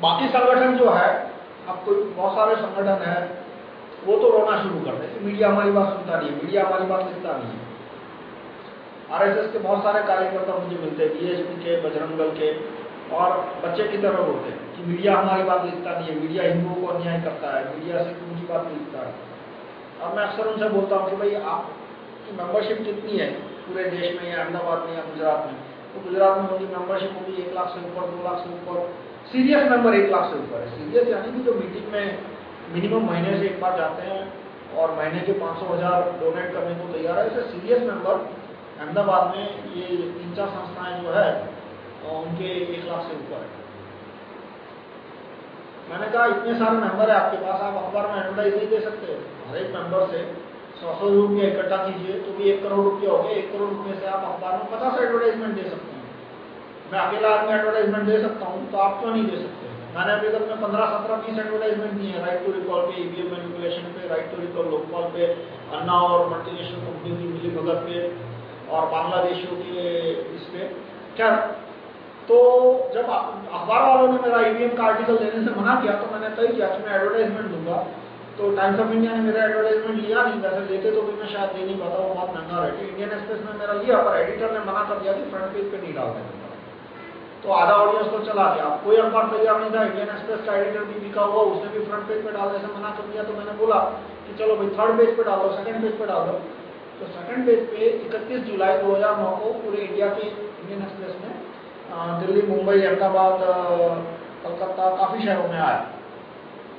Speaker 1: बाकी संगठन जो है, अब कोई बहुत सारे संगठन है, वो तो रोना शुरू कर दे। मीडिया हमारी बात सुनता नहीं है, मीडिया हमारी बात सुनता नहीं है। आरएसएस के बहुत सारे कार्यकर्ता मुझे मिलते हैं बीएसपी के बजरंग दल के, और बच्चे की तरह होते हैं कि मीडिया हमारी बात लिखता नहीं है, मीडिया हिंदुओं को अन्याय करता है, मीडिया सिर्फ़ उनकी बात लिखता है। अब मैं अक्सर उनसे बोलता हूँ कि भाई आपकी मेंबरशिप कितनी है? पूरे देश में या अहमदाबाद में या गुजरात में। तो गुजरात में उनकी मेंबरशिप होगी एक लाख से ऊपर, दो लाख से ऊपर। सीरियस मेंबर एक लाख से ऊपर है। सीरियस यानी कि जो मीटिंग में मिनिमम महीने से एक बार जाते हैं और महीने के पाँच सौ हज़ार डोनेट करने को तैयार है। ऐसे सीरियस मेंबर अहमदाबाद में ये तीन चार संस्थाएँ जो है उनके एक लाख से ऊपर है। मैंने कहा, इतने सारे मेंबर है आपके पास, आप अखबार में एडवर्टाइज नहीं दे सकते हर एक मेंबर से सौ सौ रुपये इकट्ठा कीजिए तो भी एक करोड़ रुपया हो गया एक करोड़ रुपये से आप अखबार में पचास एडवर्टाइजमेंट दे सकते हैं। मैं अकेला आदमी एडवर्टाइजमेंट दे सकता हूँ तो आप क्यों नहीं दे सकते? मैंने अभी तक में पंद्रह सत्रह बीस एडवर्टाइजमेंट दिए राइट टू रिकॉल पे ईवीएम मैनिपुलेशन पे राइट टू रिकॉल लोकपाल पे, अन्ना और मल्टीनेशनल कंपनी की मिली भगत पे, और बांग्लादेशियों के इस पे। क्या? तो जब अखबार वालों ने मेरा ईवीएम का आर्टिकल देने से मना किया तो मैंने तय किया कि मैं एडवर्टाइजमेंट दूँगा। तो टाइम्स ऑफ़ इंडिया ने मेरा एडवर्टाइजमेंट लिया नहीं वैसे देते तो भी मैं शायद दे नहीं पाता, वो बहुत महँगा रहती। इंडियन एक्सप्रेस ने मेरा लिया, पर एडिटर ने मना कर दिया कि फ्रंट पेज पे नहीं डाल देना। तो आधा ऑडियंस तो चला गया। कोई अखबार तैयार नहीं था इंडियन एक्सप्रेस का एडिटर भी बिका हुआ, उसने भी फ्रंट पेज पे डालने से मना कर दिया तो मैंने बोला कि चलो भाई थर्ड पेज पे डालो सेकंड पेज पे डालो। तो सेकंड पेज पे 31 जुलाई 2009 को पूरे इंडिया के इंडियन एक्सप्रेस में दिल्ली, मुंबई, अहमदाबाद कलकत्ता, काफ़ी शहरों में आया।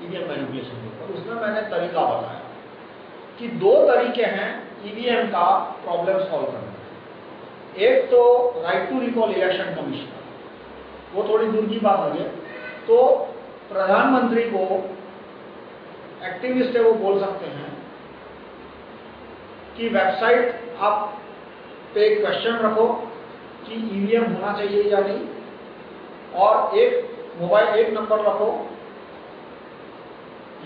Speaker 1: ईवीएम मैनिपुलेशन के ऊपर उसमें मैंने तरीका बताया कि दो तरीके हैं ईवीएम का प्रॉब्लम सॉल्व करने का। एक तो right to recall election commission वो थोड़ी दूर की बात है तो प्रधानमंत्री को एक्टिविस्ट है वो बोल सकते हैं कि वेबसाइट आप पे क्वेश्चन रखो कि ईवीएम होना चाहिए या नहीं। और एक मोबाइल एक नंबर रखो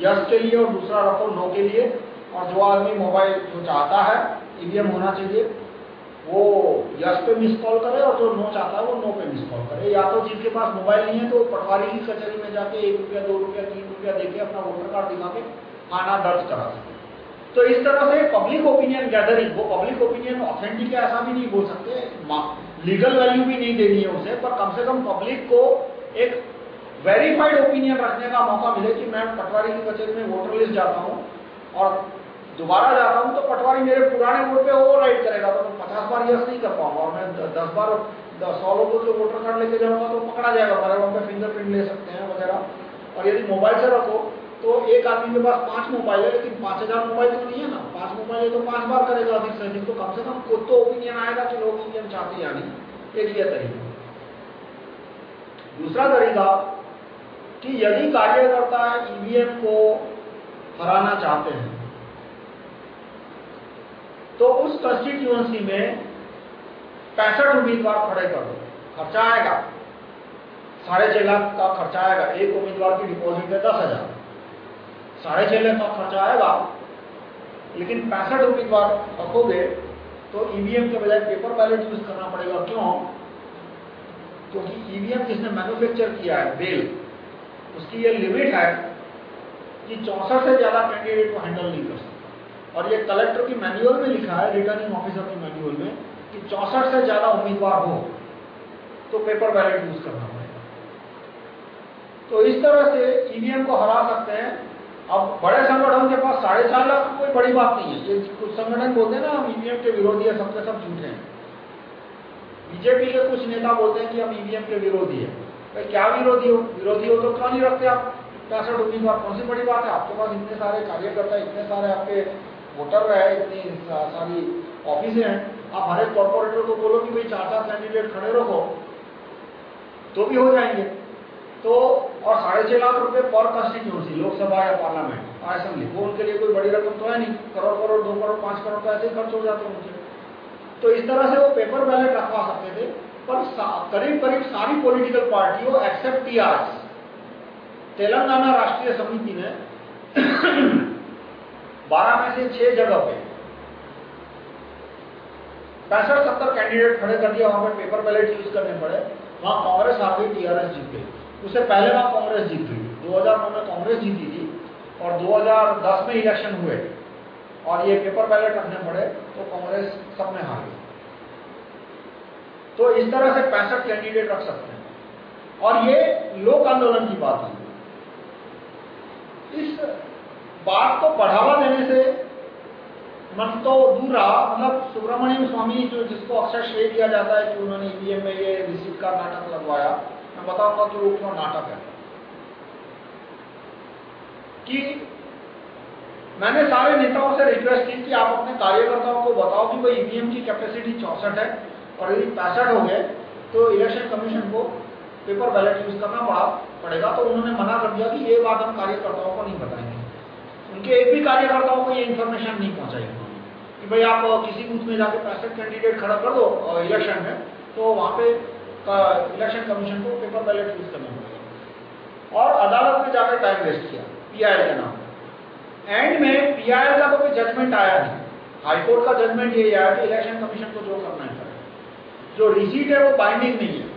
Speaker 1: यस के लिए और दूसरा रखो नो के लिए। और जो आदमी मोबाइल जो चाहता है, ईवीएम होना चाहिए, वो यश पे मिस कॉल करे और जो नो चाहता है वो नो पे मिस कॉल करे। या तो जिसके पास मोबाइल नहीं है तो पटवारी की कचहरी में जाके एक रुपया, दो रुपया, तीन रुपया देके अपना वोटर कार्ड दिखा के आना दर्ज करा सके तो इस तरह से पब्लिक ओपिनियन गैदरिंग वो पब्लिक ओपिनियन ऑथेंटिक है, ऐसा भी नहीं बोल सकते। लीगल वैल्यू भी नहीं देनी है उसे, पर कम से कम पब्लिक को एक वेरीफाइड ओपिनियन रखने का मौका मिले कि मैं पटवारी की कचहरी में वोटर लिस्ट जाता हूँ और दोबारा जाता हूँ तो पटवारी मेरे पुराने वोट पे ओवर राइट करेगा तो पचास बार यस नहीं कर पाऊँगा और मैं दस बार सौ लोगों के वोटर कार्ड लेके जाऊँगा तो पकड़ा जाएगा हमारे वहाँ पे फिंगरप्रिंट ले सकते हैं वगैरह। और यदि मोबाइल से रखो तो एक आदमी के पास पाँच मोबाइल है, लेकिन पाँच हज़ार मोबाइल तो नहीं है ना। पाँच मोबाइल है तो पाँच बार करेगा अधिक से अधिक तो कम से कम खुद तो ओपिनियन आएगा कि लोग ईवीएम चाहते या नहीं। एक ये तरीका। दूसरा तरीका कि यदि कार्यकर्ता ईवीएम को हराना चाहते हैं तो उस कंस्टिट्यूएंसी में पैंसठ उम्मीदवार खड़े कर दो। खर्चा आएगा। साढ़े छह लाख का खर्चा आएगा। एक उम्मीदवार की डिपॉजिट है दस हज़ार। साढ़े छह लाख का खर्चा आएगा। लेकिन पैंसठ उम्मीदवार रखोगे तो ईवीएम के बजाय पेपर बैलेट यूज़ करना पड़ेगा। क्यों? क्योंकि ईवीएम जिसने मैन्युफैक्चर किया है बेल उसकी ये लिमिट है कि चौसठ से ज़्यादा कैंडिडेट को हैंडल नहीं कर सकता। और ये कलेक्टर की मैन्युअल में लिखा है रिटर्निंग ऑफिसर की मैन्युअल में, कि चौसठ से ज़्यादा उम्मीदवार हो तो पेपर बैलेट यूज़ करना पड़ेगा। तो इस तरह से ईवीएम को हरा सकते हैं। अब बड़े संगठन के पास साढ़े चार लाख कोई बड़ी बात नहीं है। ये कुछ संगठन बोलते हैं ना, हम ईवीएम के विरोधी है, सबके सब झूठे हैं। बीजेपी के कुछ नेता बोलते हैं कि हम ईवीएम के विरोधी है। भाई, क्या विरोधी हो? विरोधी हो तो क्यों नहीं रखते आप? पैंसठ उम्मीदवार कौन सी बड़ी बात है? आपके पास इतने सारे कार्यकर्ता, इतने सारे आपके वोटर है, इतनी सारी ऑफ़िस हैं। आप हर एक कॉर्पोरेटर को बोलो कि भाई चार चार कैंडिडेट खड़े रखो तो भी हो जाएँगे। तो और साढ़े छह लाख रुपए पर कंस्टिट्यूंसी लोकसभा या पार्लियामेंट असेंबली वो उनके लिए कोई बड़ी रकम तो है नहीं। करोड़ करोड़, दो करोड़, पाँच करोड़ तो ऐसे खर्च हो जाते हैं उनके। तो इस तरह से वो पेपर बैलेट रखवा सकते थे। पर करीब करीब सारी पॉलिटिकल पार्टियों एक्सेप्ट टीआरएस तेलंगाना राष्ट्रीय समिति ने बारह में से छह जगह पे पैंसठ, सत्तर कैंडिडेट खड़े कर दिया, वहाँ पर पेपर बैलेट यूज़ करने पड़े। वहाँ कांग्रेस आ गई टीआरएस जीत गई। उससे पहले वहाँ कांग्रेस जीत गई। 2009 में कांग्रेस जीती थी और 2010 में इलेक्शन हुए और ये पेपर बैलेट रखने पड़े तो कांग्रेस सब में हार गई। तो इस तरह से पैंसठ कैंडिडेट रख सकते हैं। और ये लोक आंदोलन की बात है। इस बात को बढ़ावा देने से मन तो दूर रहा मतलब सुब्रमण्यम स्वामी जो जिसको अक्सर श्रेय दिया जाता है कि उन्होंने ईवीएम में ये रिसीट का नाटक लगवाया, मैं बताऊँगा कि वो क्यों नाटक है। कि मैंने सारे नेताओं से रिक्वेस्ट की कि आप अपने कार्यकर्ताओं को बताओ कि भाई ईवीएम की कैपेसिटी चौसठ है। और यदि पैंसठ हो गए तो इलेक्शन कमीशन को पेपर बैलेट यूज़ करना पड़ा, पड़ेगा तो उन्होंने मना कर दिया कि ये बात हम कार्यकर्ताओं को नहीं बताएँगे। उनके एक भी कार्यकर्ताओं को ये इन्फॉर्मेशन नहीं पहुंचाई। कि भाई आप किसी बूथ में जाके पैंसठ कैंडिडेट खड़ा कर दो इलेक्शन में तो वहाँ पे इलेक्शन कमीशन को पेपर बैलेट यूज़ करना पड़ेगा और अदालत में जाकर टाइम वेस्ट किया पीआईएल के नाम एंड में पीआईएल का तो कोई जजमेंट आया नहीं। हाईकोर्ट का जजमेंट ये आया कि इलेक्शन कमीशन को जो करना है। जो रिसीट है वो बाइंडिंग नहीं है।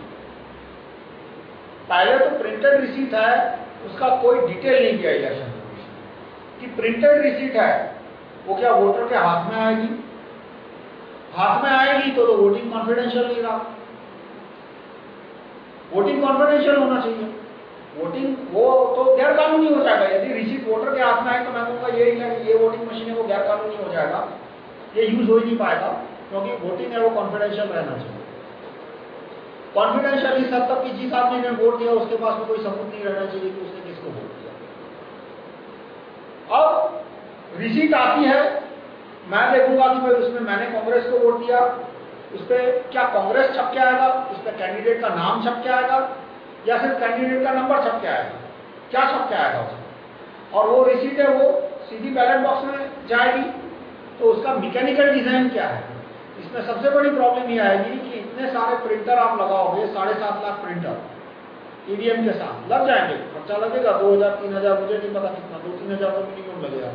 Speaker 1: पहले तो प्रिंटेड रिसीट है, उसका कोई डिटेल नहीं किया इलेक्शन कि प्रिंटेड रिसीट है, वो क्या वोटर के हाथ में आएगी? हाथ में आएगी तो तो वोटिंग कॉन्फिडेंशियल नहीं रहा। वोटिंग कॉन्फिडेंशियल होना चाहिए। वोटिंग वो तो गैर कानूनी हो जाएगा। यदि रिसीट वोटर के हाथ में आए तो मैं कहूँगा ये ये वोटिंग मशीन है, वो गैर कानूनी हो जाएगा। ये यूज़ हो ही नहीं पाएगा, क्योंकि वोटिंग है, वो कॉन्फिडेंशियल रहना चाहिए। कॉन्फिडेंशियल इस हद तक कि जिस आदमी ने वोट दिया, उसके पास में कोई सबूत नहीं रहना चाहिए कि उसने किसको वोट दिया। अब रिसीट आती है, मैं देखूँगा कि भाई उसमें मैंने कांग्रेस को वोट दिया, उस पर क्या कांग्रेस छप के आएगा, उस पर कैंडिडेट का नाम छप के आएगा, या सिर्फ़ कैंडिडेट का नंबर छप के आएगा? क्या छप के आएगा उसमें? और वो रिसीट है, वो सीधी बैलेट बॉक्स में जाएगी तो उसका मैकेनिकल डिज़ाइन क्या है? इसमें सबसे बड़ी प्रॉब्लम ये आएगी कि इतने सारे प्रिंटर आप लगाओगे, साढ़े सात लाख प्रिंटर ईवीएम के साथ, लग जाएँगे। खर्चा लगेगा दो हज़ार, तीन हज़ार, मुझे नहीं पता कितना, दो, तीन हज़ार तो मिनिमम लगेगा।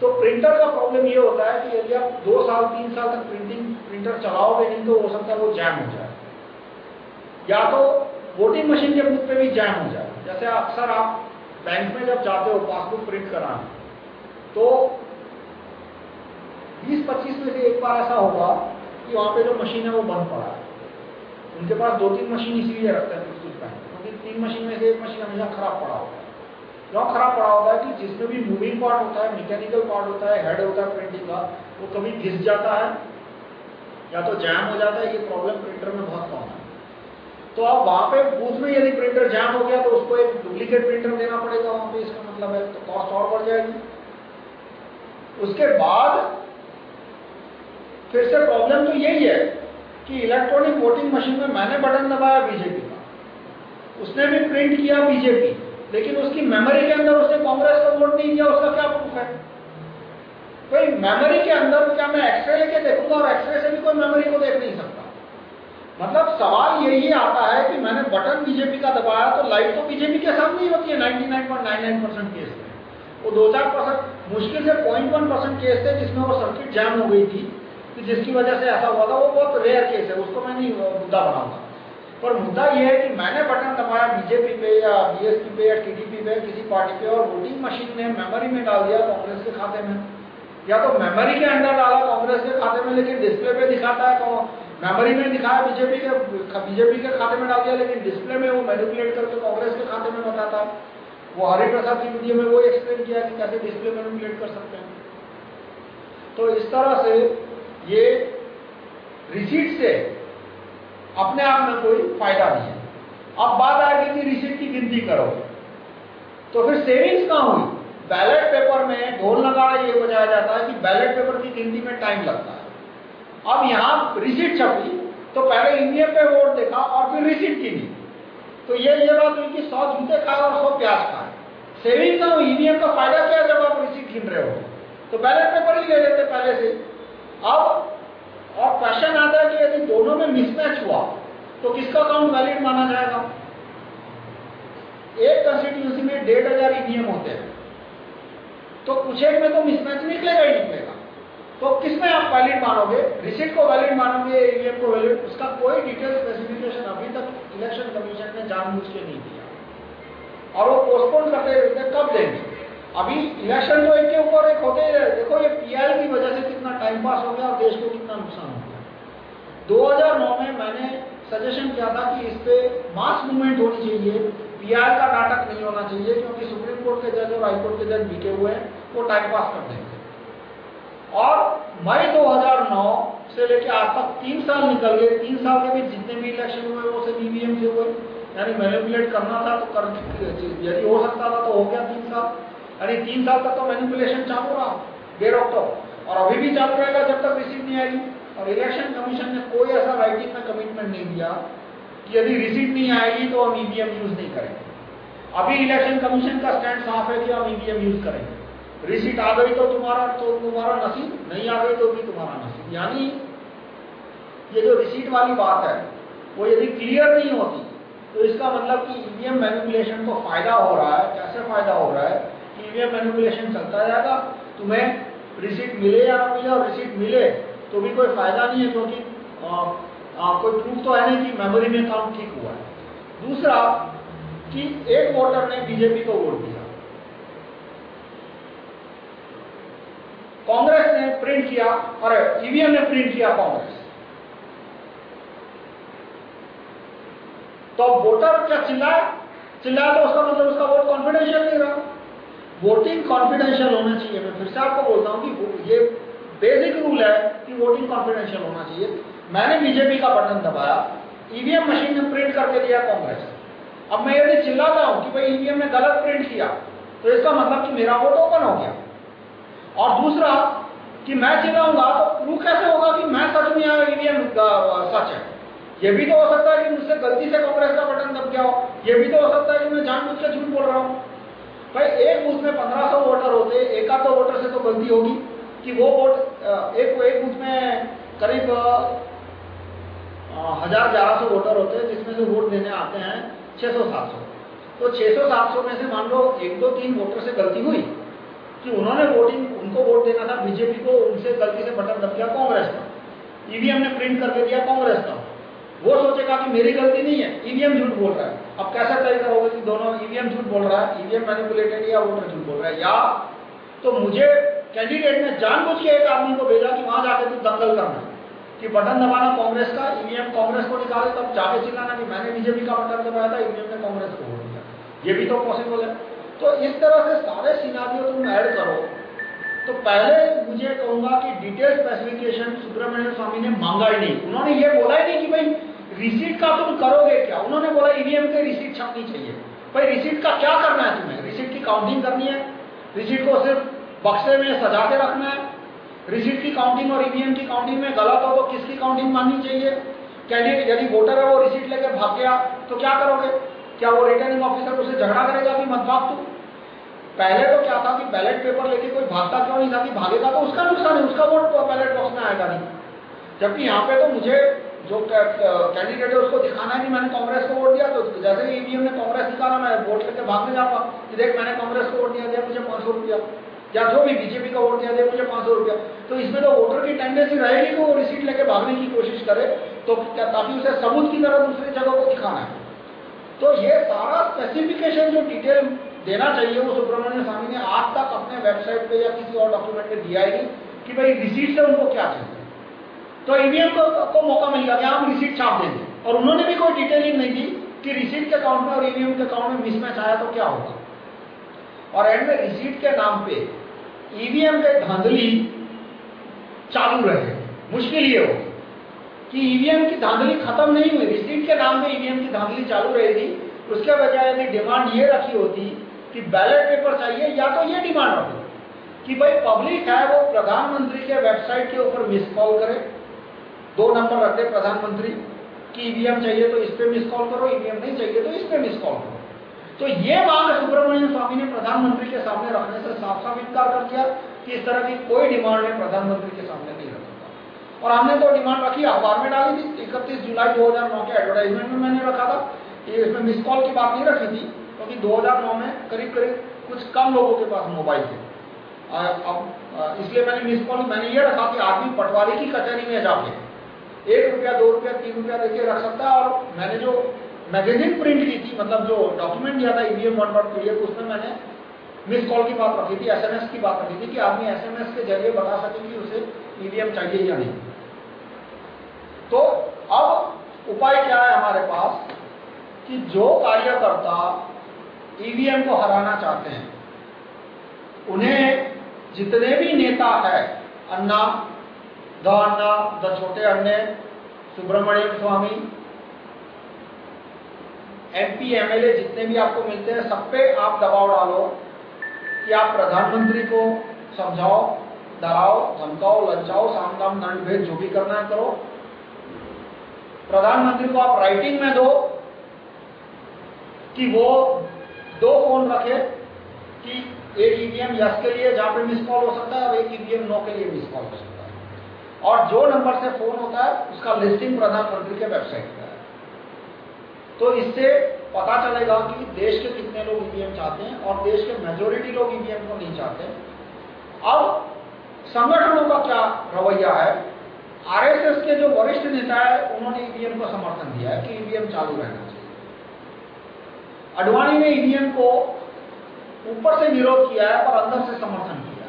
Speaker 1: तो प्रिंटर का प्रॉब्लम ये होता है कि यदि आप दो साल, तीन साल तक प्रिंटिंग प्रिंटर चलाओगे नहीं तो हो सकता है वो जैम हो जाए। या तो वोटिंग मशीन के बुक पे भी जैम हो जाए। जैसे अक्सर आप बैंक में जब जाते हो पासबुक प्रिंट कराने तो 20-25 में से एक बार ऐसा होगा कि वहाँ पे जो मशीन है वो बंद पड़ा है। उनके पास दो तीन मशीन इसीलिए रखते हैं कुछ कुछ बैंक क्योंकि तीन मशीन में से एक मशीन हमेशा खराब पड़ा होता है। क्यों खराब पड़ा होता है कि जिसमें भी मूविंग पार्ट होता है मैकेनिकल पार्ट होता है हेड होता है प्रिंटिंग का, वो कभी घिस जाता है, या तो जैम हो जाता है, ये प्रॉब्लम प्रिंटर में बहुत कम है। तो अब वहाँ पे बूथ में यदि प्रिंटर जैम हो गया तो उसको एक डुप्लीकेट प्रिंटर देना पड़ेगा वहाँ पे, इसका मतलब है तो कॉस्ट और बढ़ जाएगी। उसके बाद फिर से प्रॉब्लम तो यही है कि इलेक्ट्रॉनिक वोटिंग मशीन में मैंने बटन दबाया बीजेपी का। उसने भी प्रिंट किया बीजेपी लेकिन उसकी मेमोरी के अंदर उसने कांग्रेस का वोट नहीं दिया, उसका क्या प्रूफ है? कोई मेमोरी के अंदर क्या मैं एक्सरे लेके देखूँगा और एक्सरे से भी कोई मेमोरी को देख नहीं सकता? मतलब सवाल यही आता है कि मैंने बटन बीजेपी का दबाया तो लाइट तो बीजेपी के सामने ही होती है 99.99 परसेंट केस में। वो दो चार परसेंट मुश्किल से पॉइंट वन परसेंट केस थे जिसमें वो सर्किट जैम हो गई थी। कि जिसकी वजह से ऐसा हुआ था, वो बहुत रेयर केस है, उसको मैं नहीं मुद्दा बनाऊँगा। पर मुद्दा ये है कि मैंने बटन दबाया बीजेपी पे या बीएसपी पे या टीडीपी पे, किसी पार्टी पे, और वोटिंग मशीन ने मेमोरी में डाल दिया कांग्रेस के खाते में। या तो मेमोरी के अंदर डाला कांग्रेस के खाते में, लेकिन डिस्प्ले पे दिखाता है मेमोरी में दिखाया बीजेपी के बीजेपी के खाते में डाल दिया, लेकिन डिस्प्ले में वो मैनिपुलेट करके कांग्रेस के खाते में बताता। वो हरिप्रसाद की वीडियो में वो एक्सप्लेन किया कि कैसे डिस्प्ले मैनिपुलेट कर सकते हैं। तो इस तरह से ये रिसीट से अपने आप में कोई फ़ायदा नहीं है। अब बात आएगी कि रिसीट की गिनती करो। तो फिर सेविंग्स कहाँ हुई? बैलेट पेपर में ढोल नगाड़ा ये बजाया जाता है कि बैलेट पेपर की गिनती में टाइम लगता है। अब यहाँ रिसीट छपी तो पहले ईवीएम पे वोट देखा और फिर रिसीट की दी तो ये ये बात हुई कि सौ जूते खाए और सौ प्याज खाए। सेविंग का ईवीएम का फ़ायदा क्या जब आप रिसीट गिन रहे हो? तो बैलेट पेपर ही ले लेते पहले से। अब, और क्वेश्चन आता है कि यदि दोनों में मिसमैच हुआ तो किसका अकाउंट वैलिड माना जाएगा? एक कंस्टिट्यूंसी में डेढ़ हज़ार ईवीएम होते हैं। तो कुछ एक में तो मिसमैच निकलेगा ही निकलेगा। तो किसमें आप वैलिड मानोगे? रिसिट को वैलिड मानोगे ईवीएम को वैलिड उसका कोई डिटेल स्पेसिफिकेशन अभी तक इलेक्शन कमीशन ने जानबूझ के नहीं दिया और वो पोस्टपोन करते रहते कब देंगे? अभी इलेक्शन तो एक के ऊपर एक होते ही देखो ये पीआई की वजह से कितना टाइम पास हो गया और देश को कितना नुकसान हो गया। 2009 में मैंने सजेशन किया था कि इस पे मास मूवमेंट होनी चाहिए। पीआई का नाटक नहीं होना चाहिए क्योंकि सुप्रीम कोर्ट के जज और हाईकोर्ट के जज बिके हुए हैं, वो टाइम पास कर देंगे। और मई 2009 से लेकर आज तक तीन साल निकल गए। तीन साल के बीच जितने भी इलेक्शन हुए, वो सब ईवीएम से हुए। यानी मैनिपुलेट करना था तो कर, यदि हो सकता था तो हो गया तीन साल। यानी तीन साल तक तो मैनिपुलेशन चालू रहा बेरोक तो। और अभी भी चालू रहेगा जब तक रिसीट नहीं आएगी। और इलेक्शन कमीशन ने कोई ऐसा राइटिंग में कमिटमेंट नहीं दिया कि यदि रिसीट नहीं आएगी तो हम ईवीएम यूज़ नहीं करेंगे। अभी इलेक्शन कमीशन का स्टैंड साफ़ है कि हम ईवीएम यूज़ करेंगे। रिसीट आ गई तो तुम्हारा तो तुम्हारा नसीब, नहीं आ गई तो भी तुम्हारा नसीब। यानी ये जो रिसीट वाली बात है, वो यदि क्लियर नहीं होती तो इसका मतलब कि ईवीएम मैनिपुलेशन को फ़ायदा हो रहा है, कैसे फ़ायदा हो रहा है? कि मैनिपुलेशन चलता जाएगा। तुम्हें रिसीट मिले या ना मिले, और रिसीट मिले तो भी कोई फ़ायदा नहीं है, क्योंकि कोई प्रूफ तो है नहीं कि मेमोरी में काम ठीक हुआ है। दूसरा, कि एक वोटर ने बीजेपी को वोट दिया। कांग्रेस ने प्रिंट किया, और ईवीएम ने प्रिंट किया कांग्रेस। तो वोटर क्या चिल्लाए? चिल्लाए तो उसका मतलब उसका वोट कॉन्फिडेंशियल नहीं रहा। वोटिंग कॉन्फिडेंशियल होना चाहिए। मैं फिर से आपको बोलता हूँ कि ये बेसिक रूल है कि वोटिंग कॉन्फिडेंशियल होना चाहिए। मैंने बीजेपी का बटन दबाया। ईवीएम मशीन ने प्रिंट करके दिया कांग्रेस अब मैं यदि चिल्लाता हूँ कि भाई ईवीएम ने गलत प्रिंट किया। तो इसका मतलब कि मेरा वोट ओपन हो गया। और दूसरा, कि मैं चिल्लाऊँगा तो प्रूफ कैसे होगा कि मैं सच में ईवीएम सच है? ये भी तो हो सकता है कि मुझसे गलती से कांग्रेस का बटन दब गया हो। ये भी तो हो सकता है कि मैं जानबूझ के झूठ बोल रहा हूँ। भाई, एक बूथ में 1500 वोटर होते एक आध वोटर से तो गलती होगी कि वो वोट एक एक बूथ में करीब हज़ार ग्यारह सौ वोटर होते हैं जिसमें से वोट देने आते हैं छह सौ सात सौ। तो छह सौ सात सौ में से मान लो एक दो तीन वोटर से गलती हुई कि उन्होंने वोटिंग उनको वोट देना था बीजेपी को उनसे गलती से बटन दब गया कांग्रेस का ईवीएम ने प्रिंट करके दिया कांग्रेस का वो सोचेगा कि मेरी गलती नहीं है ईवीएम झूठ बोल रहा है। अब कैसा तय करोगे कि दोनों ईवीएम झूठ बोल रहा है ईवीएम मैनिपुलेटेड या वोटर झूठ बोल रहा है? या तो मुझे कैंडिडेट ने जानबूझ के एक आदमी को भेजा कि वहाँ जाके तू दंगल करना कि बटन दबाना कांग्रेस का ईवीएम कांग्रेस को निकाले, तब जाके चिल्लाना कि मैंने बीजेपी का बटन दबाया था ईवीएम ने कांग्रेस को वोट दिया। ये भी तो पॉसिबल है। तो इस तरह से सारे सिनारियों तुम ऐड करो तो पहले मुझे कहूँगा कि डिटेल स्पेसिफिकेशन सुब्रमण्यम स्वामी ने मांगा ही नहीं। उन्होंने ये बोला ही नहीं कि भाई रिसीट का तुम करोगे क्या? उन्होंने बोला ईवीएम के रिसीट छपनी चाहिए। भाई रिसीट का क्या करना है तुम्हें? रिसीट की काउंटिंग करनी है। रिसीट को सिर्फ़ बक्से में सजा के रखना है। रिसीट की काउंटिंग और ईवीएम की काउंटिंग में गलत हो तो किसकी काउंटिंग माननी चाहिए? कैंडिडेट यदि वोटर है वो रिसीट लेकर भाग गया तो क्या करोगे? क्या वो रिटर्निंग ऑफिसर उसे झगड़ा करेगा कि मत भाग तू? पहले तो क्या था कि बैलेट पेपर लेके कोई भागता क्यों नहीं था कि भागेगा तो उसका नुकसान है, उसका वोट बैलेट बॉक्स में आएगा नहीं। जबकि यहाँ पे तो मुझे जो कैंडिडेट है उसको दिखाना है कि मैंने कांग्रेस को वोट दिया तो जैसे ही ईवीएम ने कांग्रेस निकाला मैं वोट लेके भागने जाऊँगा कि देख मैंने कांग्रेस को वोट दिया दिया मुझे पाँच रुपया। या जो भी बीजेपी का वोट दिया दे मुझे पाँच रुपया। तो इसमें तो वोटर की टेंडेंसी रहेगी कि वो रिसीट लेके भागने की कोशिश करे तो ताकि उसे सबूत की तरह दूसरी जगह को दिखाना है। तो ये सारा स्पेसिफिकेशन जो डिटेल देना चाहिए वो सुब्रमण्य स्वामी ने आज तक अपने वेबसाइट पे या किसी और डॉक्यूमेंट में दिया ही नहीं कि भाई रिसीट से उनको क्या चाहिए। तो ईवीएम को, को मौका मिल गया हम रिसीट छाप देंगे और उन्होंने भी कोई डिटेलिंग नहीं दी कि रिसीट के अकाउंट में और ईवीएम के अकाउंट में मिसमैच आया तो क्या होगा। और एंड में रिसीट के नाम पे ईवीएम के धांधली चालू रहे। मुश्किल ये हो कि ईवीएम की धांधली खत्म नहीं हुई। रिसीट के नाम पे ईवीएम की धांधली चालू रहेगी। उसके बजाय यदि डिमांड ये रखी होती कि बैलेट पेपर चाहिए, या तो ये डिमांड रखो कि भाई पब्लिक है, वो प्रधानमंत्री के वेबसाइट के ऊपर मिस कॉल करे। दो नंबर रख दे प्रधानमंत्री कि ईवीएम चाहिए तो इस पे मिस कॉल करो, ईवीएम नहीं चाहिए तो इस पे मिस कॉल करो। तो ये मांग सुब्रमण्यम स्वामी ने प्रधानमंत्री के सामने रखने से साफ़ साफ़ इनकार कर दिया कि इस तरह की कोई डिमांड में प्रधानमंत्री के सामने नहीं रखूँगा और हमने तो डिमांड रखी, अखबार में डाली थी, इकतीस जुलाई 2009 के एडवर्टाइजमेंट में मैंने रखा था इसमें मिस कॉल की बात नहीं रखी थी। क्योंकि 2009 में करीब करीब कुछ कम लोगों के पास मोबाइल थे। अब इसलिए मैंने मिस कॉल मैंने ये रखा कि आदमी पटवारी की कचहरी में जाके एक रुपया, दो रुपया, तीन रुपया देके रख सकता है और मैंने जो मैगजीन प्रिंट की थी मतलब जो डॉक्यूमेंट दिया था ईवीएम वन डॉट पीडीएफ उसमें मैंने मिस कॉल की बात रखी थी एसएमएस की बात रखी थी कि आदमी एसएमएस के ज़रिए बता सके कि उसे ईवीएम चाहिए या नहीं। तो अब उपाय क्या है हमारे पास कि जो कार्यकर्ता ईवीएम को हराना चाहते हैं। उन्हें जितने भी नेता है, अन्ना द अन्ना द छोटे अन्य सुब्रमण्यम स्वामी एमपी एमएलए जितने भी आपको मिलते हैं, सब पे आप दबाव डालो कि आप प्रधानमंत्री को समझाओ, डराओ, धमकाओ लंचाओ साम दाम दंड भेद जो भी करना है करो। प्रधानमंत्री को आप राइटिंग में दो कि वो दो फ़ोन रखे कि एक ईवीएम यस के लिए, जहाँ पे मिस कॉल हो सकता है, और एक ईवीएम नो के लिए मिस कॉल हो सकता है। और जो नंबर से फ़ोन होता है, उसका लिस्टिंग प्रधानमंत्री के वेबसाइट पर है। तो इससे पता चलेगा कि देश के कितने लोग ईवीएम चाहते हैं, और देश के मेजोरिटी लोग ईवीएम को नहीं चाहते अब संगठनों का क्या रवैया है? आरएसएस के जो वरिष्ठ नेता है, उन्होंने ईवीएम को समर्थन दिया है कि ईवीएम चालू रहना। अडवाणी ने ईवीएम को ऊपर से विरोध किया है पर अंदर से समर्थन किया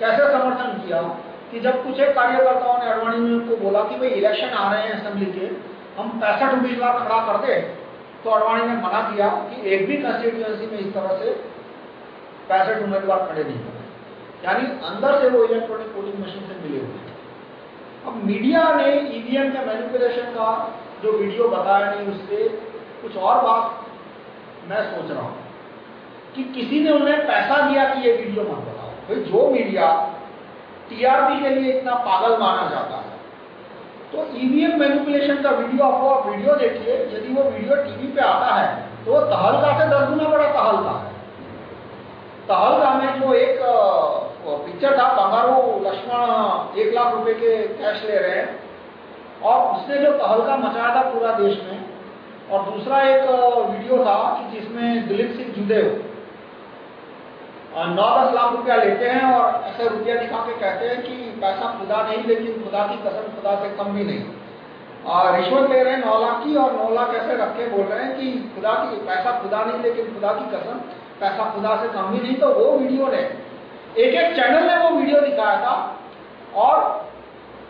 Speaker 1: कैसे समर्थन किया? कि जब कुछ एक कार्यकर्ताओं ने अडवाणी को बोला कि भाई इलेक्शन आ रहे हैं असेंबली के, हम पैंसठ उम्मीदवार खड़ा कर दे तो अडवाणी ने मना किया कि एक भी कंस्टिट्यूएंसी में इस तरह से पैंसठ उम्मीदवार खड़े नहीं होंगे। यानी अंदर से वो इलेक्ट्रॉनिक वोटिंग मशीन से मिले हुए अब मीडिया ने ईवीएम के मैनिपुलेशन का जो वीडियो बताया नहीं, उससे कुछ और बात मैं सोच रहा हूँ कि किसी ने उन्हें पैसा दिया कि ये वीडियो मत बताओ। भाई, जो मीडिया टीआरपी के लिए इतना पागल माना जाता है। तो ईवीएम मैनिपुलेशन का वीडियो आपको आप वीडियो देखिए, यदि वो वीडियो टीवी पे आता है तो वो तहलका से दस गुना बड़ा तहलका है। तहलका में जो एक पिक्चर था, बंगारू लक्ष्मण एक लाख रुपए के कैश ले रहे हैं, और उसने जो तहलका मचाया था पूरा देश में और दूसरा एक वीडियो था कि जिसमें दिलीप सिंह जुदेव नौ दस लाख रुपया लेते हैं और ऐसे रुपया दिखा के कहते हैं कि पैसा खुदा नहीं, लेकिन खुदा की कसम खुदा से कम भी नहीं। और रिश्वत ले रहे हैं नौ लाख की और नौ लाख ऐसे रख के बोल रहे हैं कि खुदा की, पैसा खुदा नहीं, लेकिन खुदा की कसम पैसा खुदा से कम भी नहीं। तो वो वीडियो ने एक एक चैनल ने वो वीडियो दिखाया था और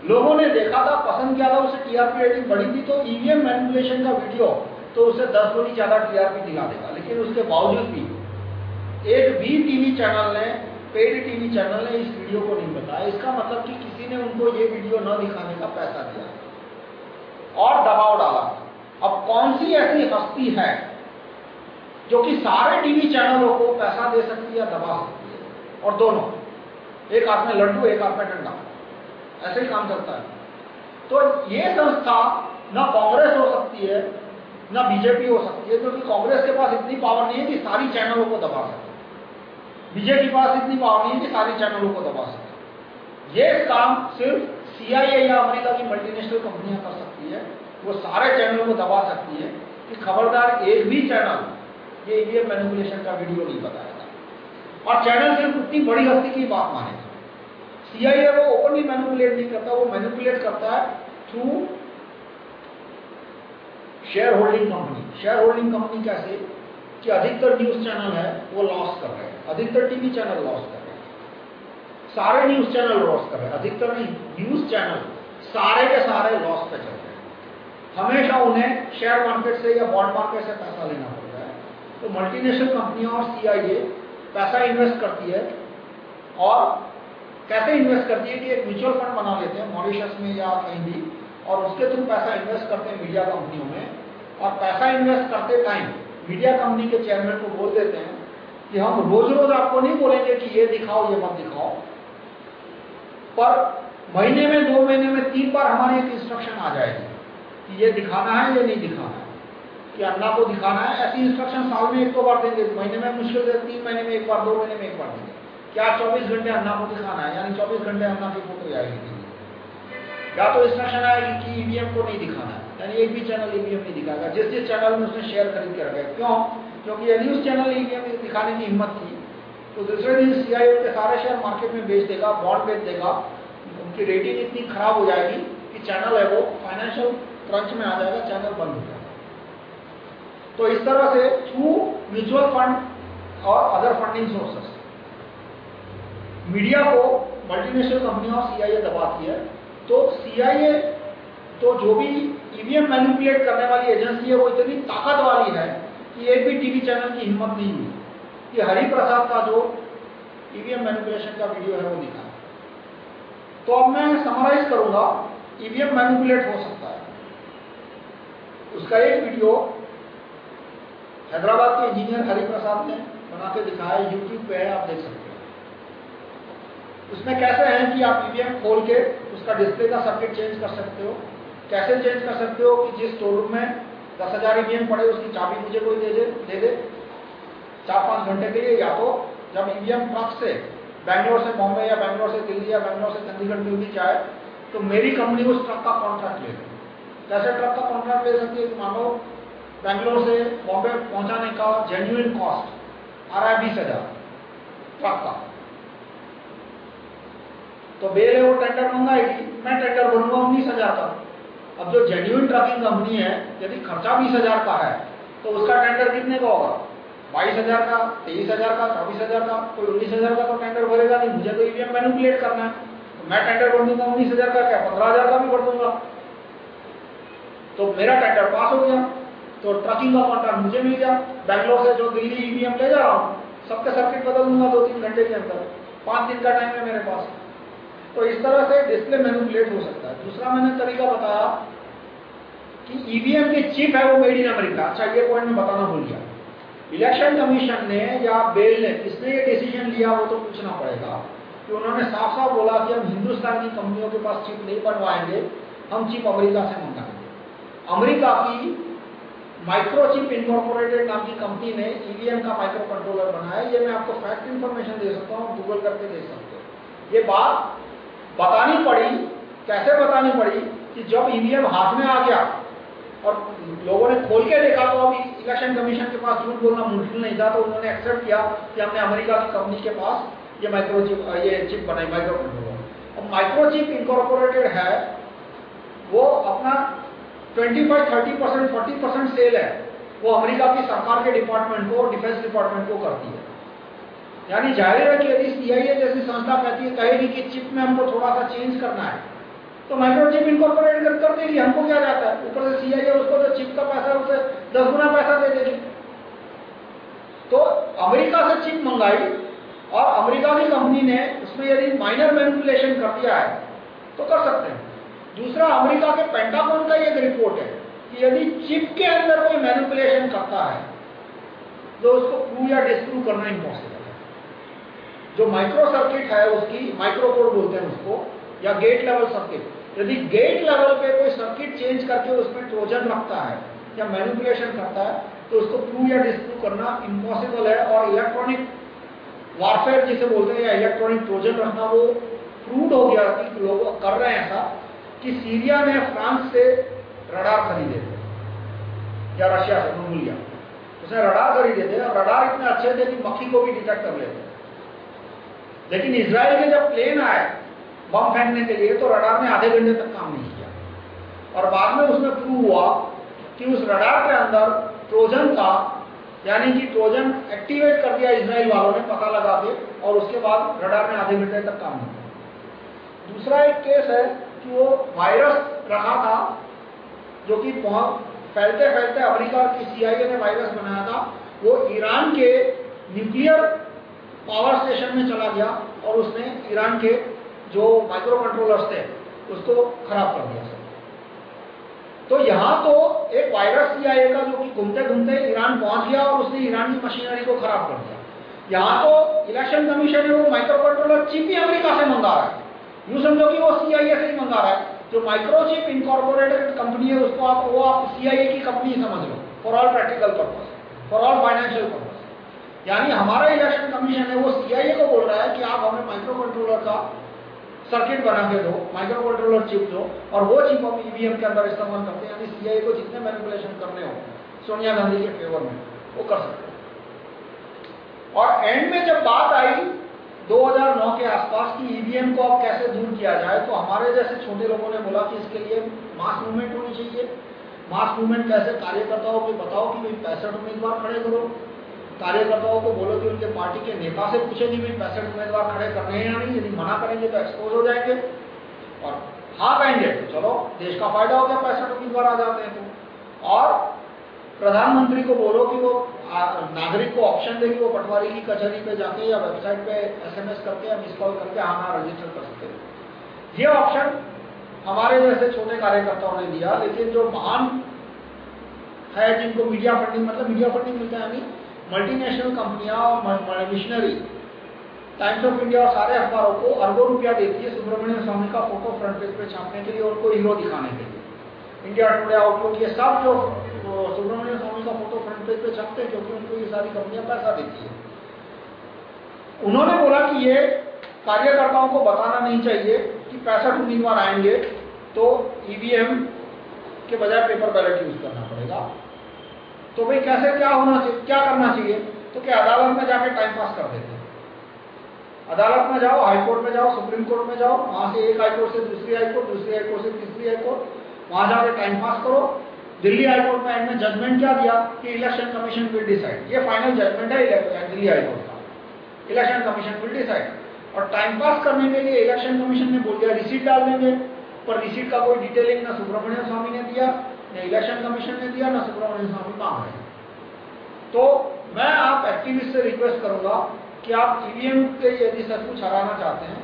Speaker 1: लोगों ने देखा था, पसंद किया था, उसे टीआरपी रेटिंग बढ़ी थी तो ईवीएम मैनिपुलेशन का वीडियो तो उसे दस गुनी ज़्यादा टीआरपी दिला देगा। लेकिन उसके बावजूद भी, एक भी टीवी चैनल ने पेड टीवी चैनल ने इस वीडियो को नहीं बताया। इसका मतलब कि किसी ने उनको ये वीडियो न दिखाने का पैसा दिया। और दबाव डाला। अब कौन सी ऐसी हस्ती है, जो कि सारे टीवी चैनलों को पैसा दे सकती है दबा सकती है? और दोनों, एक हाथ में लड्डू, एक हाथ में डंडा। ऐसे ही काम चलता है। तो ये संस्था ना कांग्रेस हो सकती है, ना बीजेपी हो सकती है, क्योंकि कांग्रेस के पास इतनी पावर नहीं है कि सारी चैनलों को दबा सके। बीजेपी के पास इतनी पावर नहीं है कि सारी चैनलों को दबा सके। ये काम सिर्फ़ सीआईए या अमेरिका की मल्टीनेशनल कंपनियाँ कर सकती है, वो सारे चैनलों को दबा सकती है कि खबरदार एक भी चैनल ये ईवीएम मैनिपुलेशन का वीडियो नहीं बताएगा और चैनल सिर्फ़ उतनी बड़ी हस्ती की बात मानेगा। सीआईए वो ओपनली मैनिपुलेट नहीं करता, वो मैनिपुलेट करता है through shareholding company shareholding company कैसे कि अधिकतर न्यूज़ चैनल है, वो लॉस कर रहे हैं। अधिकतर टीवी चैनल लॉस कर रहे हैं। सारे न्यूज़ चैनल लॉस कर रहे हैं। अधिकतर नहीं न्यूज़ चैनल सारे के सारे लॉस पे चल रहे हैं। हमेशा उन्हें शेयर मार्केट से या बॉन्ड मार्केट से पैसा लेना पड़ता है। तो मल्टीनेशनल कंपनियाँ और सीआईए पैसा इन्वेस्ट करती है और कैसे इन्वेस्ट करती है कि एक म्यूचुअल फंड बना लेते हैं मॉरिशस में या कहीं भी, और उसके थ्रू पैसा इन्वेस्ट करते हैं मीडिया कंपनियों में, और पैसा इन्वेस्ट करते टाइम मीडिया कंपनी के चेयरमैन को बोल देते हैं कि हम रोज रोज आपको नहीं बोलेंगे कि ये दिखाओ, ये मत दिखाओ। पर महीने में, दो महीने में, तीन बार हमारी एक इंस्ट्रक्शन आ जाएगी कि ये दिखाना है, ये नहीं दिखाना है। कि अन्ना को दिखाना है, ऐसी इंस्ट्रक्शन साल में एक दो बार देंगे, महीने में मुश्किल से तीन महीने में एक बार, दो महीने में एक बार देंगे। क्या 24 घंटे अन्ना को दिखाना है? यानी 24 घंटे अन्ना की फ़ोटो आएगी या तो इंस्ट्रक्शन आएगी कि ईवीएम को नहीं दिखाना है। यानी एक भी चैनल ईवीएम नहीं दिखाएगा। जिस जिस चैनल में उसने शेयर खरीद के रखे क्यों? क्योंकि यदि उस चैनल ईवीएम दिखाने की हिम्मत थी। तो दूसरे दिन सीआईओ के सारे शेयर मार्केट में बेच देगा बॉन्ड बेच देगा। उनकी रेटिंग इतनी खराब हो जाएगी कि चैनल है वो फाइनेंशियल क्रंच में आ जाएगा चैनल बंद हो जाएगा। तो इस तरह से थ्रू म्यूचुअल फंड और अदर फंडिंग सोर्सेस मीडिया को मल्टीनेशनल कंपनियों सीआईए दबाती है। तो सीआईए तो जो भी ईवीएम मैनिपुलेट करने वाली एजेंसी है, वो इतनी ताकत वाली है कि एक भी टीवी चैनल की हिम्मत नहीं हुई। कि हरि प्रसाद का जो ईवीएम मैनिपुलेशन का वीडियो है, वो दिखा। तो अब मैं समराइज करूँगा ईवीएम मैनिपुलेट हो सकता है। उसका एक वीडियो हैदराबाद के इंजीनियर हरि प्रसाद ने बना के दिखाया यूट्यूब पे है, आप देख सकते हैं। उसमें कैसे है कि आप ईवीएम खोल के उसका डिस्प्ले का सर्किट चेंज कर सकते हो? कैसे चेंज कर सकते हो कि जिस स्टोर रूम में दस हज़ार ईवीएम पड़े, उसकी चाबी मुझे कोई दे दे दे दे? चार पाँच घंटे के लिए, या तो जब ईवीएम ट्रक से बैंगलोर से बॉम्बे या बैंगलोर से दिल्ली या बैंगलोर से चंडीगढ़ मिलनी जाए तो मेरी कंपनी उस ट्रक का कॉन्ट्रैक्ट ले कैसे ट्रक का कॉन्ट्रैक्ट ले सकती है? मान लो बैंगलोर से बॉम्बे पहुँचाने का जेन्यून कॉस्ट आ रहा है बीस हज़ार ट्रक का। तो बेल है वो टेंडर मंगाएगी मैं टेंडर बनूँगा उन्नीस हज़ार का अब जो जेन्यून ट्रकिंग कंपनी है, यदि खर्चा बीस हज़ार का है तो उसका टेंडर कितने का होगा? बाईस हज़ार का, तेईस हज़ार का, चौबीस हज़ार का, कोई उन्नीस हज़ार का तो टेंडर भरेगा नहीं, मुझे तो ईवीएम मैनिपुलेट करना है। तो मैं टेंडर भर दूँगा उन्नीस हज़ार का क्या, पंद्रह हज़ार का भी भर दूँगा? तो मेरा टेंडर पास हो गया। तो ट्रकिंग का कॉन्ट्रैक्ट मुझे मिल गया। बैंगलोर से जो दिल्ली ईवीएम ले जा रहा हूँ, सबके सर्किट बदल दूँगा दो तीन घंटे के अंदर। पाँच दिन का टाइम है मेरे पास। तो इस तरह से डिस्प्ले मैनिपुलेट हो सकता है। दूसरा मैंने तरीका बताया कि ईवीएम की चिप है वो मेड इन अमेरिका अच्छा ये पॉइंट मैं बताना भूल गया। इलेक्शन कमीशन ने या बेल ने किसने ये डिसीज़न लिया वो तो पूछना पड़ेगा कि उन्होंने साफ़ साफ़ बोला कि हम हिंदुस्तान की कंपनियों के पास चिप नहीं बनवाएँगे, हम चिप अमेरिका से मंगाएँगे। अमेरिका की माइक्रोचिप इनकॉर्पोरेटेड नाम की कंपनी ने ईवीएम का माइक्रो कंट्रोलर बनाया। ये मैं आपको फैक्ट इन्फॉर्मेशन दे सकता हूँ गूगल करके देख सकते हो। ये बात बतानी पड़ी, कैसे बतानी पड़ी कि जब ईवीएम हाथ में आ गया और लोगों ने खोल के देखा तो अभी इलेक्शन कमीशन के पास झूठ बोलना मुश्किल नहीं था तो उन्होंने एक्सेप्ट किया कि हमने अमेरिका की कंपनी के पास ये माइक्रोचिप ये चिप बनाई माइक्रो अब माइक्रोचिप इंकॉर्पोरेटेड है, वो अपना 25-30 परसेंट फोर्टी परसेंट सेल है, वो अमेरिका की सरकार के डिपार्टमेंट को और डिफेंस डिपार्टमेंट को करती है। यानी ज़ाहिर है कि यदि सीआईए जैसी संस्था कहती है कहेगी कि चिप में हमको थोड़ा सा चेंज करना है तो माइक्रोचिप इनकॉर्पोरेट कर देगी, हमको क्या जाता है? ऊपर से सीआईए उसको जो चिप का पैसा उसे दस गुना पैसा दे देगी। तो अमेरिका से चिप मंगाई, और अमेरिका की कंपनी ने उसमें यदि माइनर मैनिपुलेशन कर दिया है तो कर सकते हैं। दूसरा, अमेरिका के पेंटागन का एक रिपोर्ट है कि यदि चिप के अंदर कोई मैनिपुलेशन करता है तो उसको प्रूव या डिस्प्रूव करना है जो माइक्रो सर्किट है उसकी माइक्रो कोड बोलते हैं उसको, या गेट लेवल सर्किट यदि गेट लेवल पे कोई सर्किट चेंज करके उसमें ट्रोजन रखता है, या मैनिपुलेशन करता है तो उसको प्रूव या डिस्प्रूव करना इम्पॉसिबल है, और इलेक्ट्रॉनिक वारफेयर जिसे बोलते हैं, या इलेक्ट्रॉनिक ट्रोजन रखना, वो प्रूव हो गया कि लोग कर रहे हैं ऐसा, कि सीरिया ने फ्रांस से रडार खरीदे थे, या रशिया से, मंगोलिया। उसने रडार खरीदे थे और रडार इतने अच्छे थे कि मक्खी को भी डिटेक्ट कर लेते लेकिन इसराइल के जब प्लेन आए, बम फेंकने के लिए तो रडार ने आधे घंटे तक काम नहीं किया। और बाद में उसमें प्रूव हुआ कि उस रडार के अंदर ट्रोजन था, यानी कि ट्रोजन एक्टिवेट कर दिया इसराइल वालों ने पता लगा के, और उसके बाद रडार ने आधे घंटे तक काम नहीं किया। दूसरा एक केस है कि वो वायरस रखा था, जो कि फैलते फैलते अमेरिका की सीआईए ने वायरस बनाया था। वो ईरान के न्यूक्लियर पावर स्टेशन में चला गया और उसने ईरान के जो माइक्रो कंट्रोलर्स थे, उसको खराब कर दिया तो यहाँ तो एक वायरस सीआईए का जो कि घूमते घूमते ईरान पहुँच गया और उसने ईरान की मशीनरी को खराब कर दिया। यहाँ तो इलेक्शन कमीशन है वो माइक्रो कंट्रोलर चिप ही अमेरिका से मंगा रहा है। यूँ समझो कि वो सीआईए से ही मंगा रहा है। जो माइक्रोचिप इनकॉर्पोरेटेड कंपनी है, उसको आप वो आप सीआईए की कंपनी समझ लो for all practical purpose for all financial purpose यानी हमारा इलेक्शन कमीशन है, वो सीआईए को बोल रहा है कि आप हमें माइक्रो कंट्रोलर का सर्किट बना के दो माइक्रो कंट्रोलर चिप दो, और वो चिप हम ईवीएम के अंदर इस्तेमाल करते हैं, यानी सीआईए को जितने मैनिपुलेशन करने हो, सोनिया गांधी के फेवर में, वो कर सकते और एंड में जब बात आई 2009 के आसपास की ईवीएम को अब कैसे दूर किया जाए तो हमारे जैसे छोटे लोगों ने बोला कि इसके लिए मास मूवमेंट होनी चाहिए। मास मूवमेंट कैसे कार्यकर्ताओं को बताओ कि भाई पैंसठ उम्मीदवार खड़े करो कार्यकर्ताओं को बोलो कि उनके पार्टी के नेता से पूछे कि भाई पैंसठ उम्मीदवार खड़े करने हैं या नहीं, यदि मना करेंगे तो एक्सपोज हो जाएँगे। और हाँ कहेंगे तो चलो, देश का फ़ायदा हो गया, पैंसठ उम्मीदवार आ जाते हैं तो। और प्रधानमंत्री को बोलो कि वो नागरिक को ऑप्शन दे कि वो पटवारी की कचहरी पे जाके या वेबसाइट पे एसएमएस करके या मिस कॉल करके हाँ हाँ रजिस्टर कर सकते ये ऑप्शन हमारे जैसे छोटे कार्यकर्ताओं ने दिया, लेकिन जो महान है, जिनको मीडिया फंडिंग मतलब मीडिया फंडिंग मिलता है यानी मल्टीनेशनल कंपनियाँ और मिशनरी टाइम्स ऑफ़ इंडिया और सारे अखबारों को अरबों रुपया देती है सुब्रमण्यम स्वामी का फ़ोटो फ्रंट पेज पे छापने के लिए और उनको हीरो दिखाने के लिए। इंडिया टुडे आउटलुक ये सब जो सुब्रमण्यम स्वामी का फ़ोटो फ्रंट पेज पे छपते हैं, क्योंकि उनको ये सारी कंपनियाँ पैसा देती है। उन्होंने बोला कि ये कार्यकर्ताओं को बताना नहीं चाहिए कि पैंसठ उम्मीदवार आएँगे तो ईवीएम के बजाय पेपर बैलेट यूज़ करना पड़ेगा। तो भाई कैसे क्या होना चाहिए, क्या करना चाहिए? तो क्या अदालत में जाके टाइम पास कर देते अदालत में जाओ हाईकोर्ट में जाओ, सुप्रीम कोर्ट में जाओ, वहाँ से एक हाईकोर्ट से दूसरी हाईकोर्ट दूसरी हाईकोर्ट से तीसरी हाईकोर्ट वहाँ जाके टाइम पास करो। दिल्ली हाईकोर्ट में एंड जजमेंट क्या दिया? कि इलेक्शन कमीशन विल डिसाइड ये फाइनल जजमेंट है दिल्ली हाईकोर्ट का। इलेक्शन कमीशन विल डिसाइड और टाइम पास करने के लिए इलेक्शन कमीशन ने बोल दिया रिसीट डाल देंगे। पर रिसीट का कोई डिटेलिंग ना सुब्रमण्यम स्वामी ने दिया। न इलेक्शन कमीशन ने दिया, ना सुब्रमण्यम स्वामी कहाँ है तो मैं आप एक्टिविस्ट से रिक्वेस्ट करूँगा कि आप ईवीएम के यदि सब कुछ हराना चाहते हैं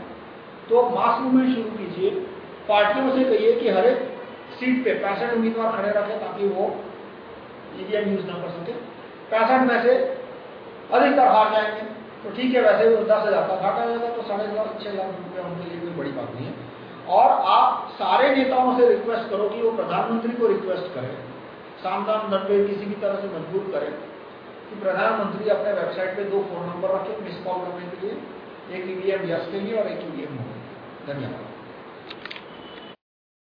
Speaker 1: तो मास मूवमेंट शुरू कीजिए। पार्टियों से कहिए कि हर एक सीट पे पैंसठ उम्मीदवार खड़े रखें ताकि वो ईवीएम यूज़ ना कर सके। पैंसठ में से अधिकतर हार जाएँगे। तो ठीक है, वैसे भी दस हज़ार का घाटा जाएगा तो साढ़े दस छह लाख रुपये उनके लिए कोई बड़ी बात नहीं है। और आप सारे नेताओं से रिक्वेस्ट करो कि वो प्रधानमंत्री को रिक्वेस्ट करें। सामदान दंडे किसी भी तरह से मजबूर करें कि प्रधानमंत्री अपने वेबसाइट पे दो फ़ोन नंबर रखें मिस कॉल करने के लिए, एक ईवीएम यस के लिए और एक ईवीएम नो धन्यवाद।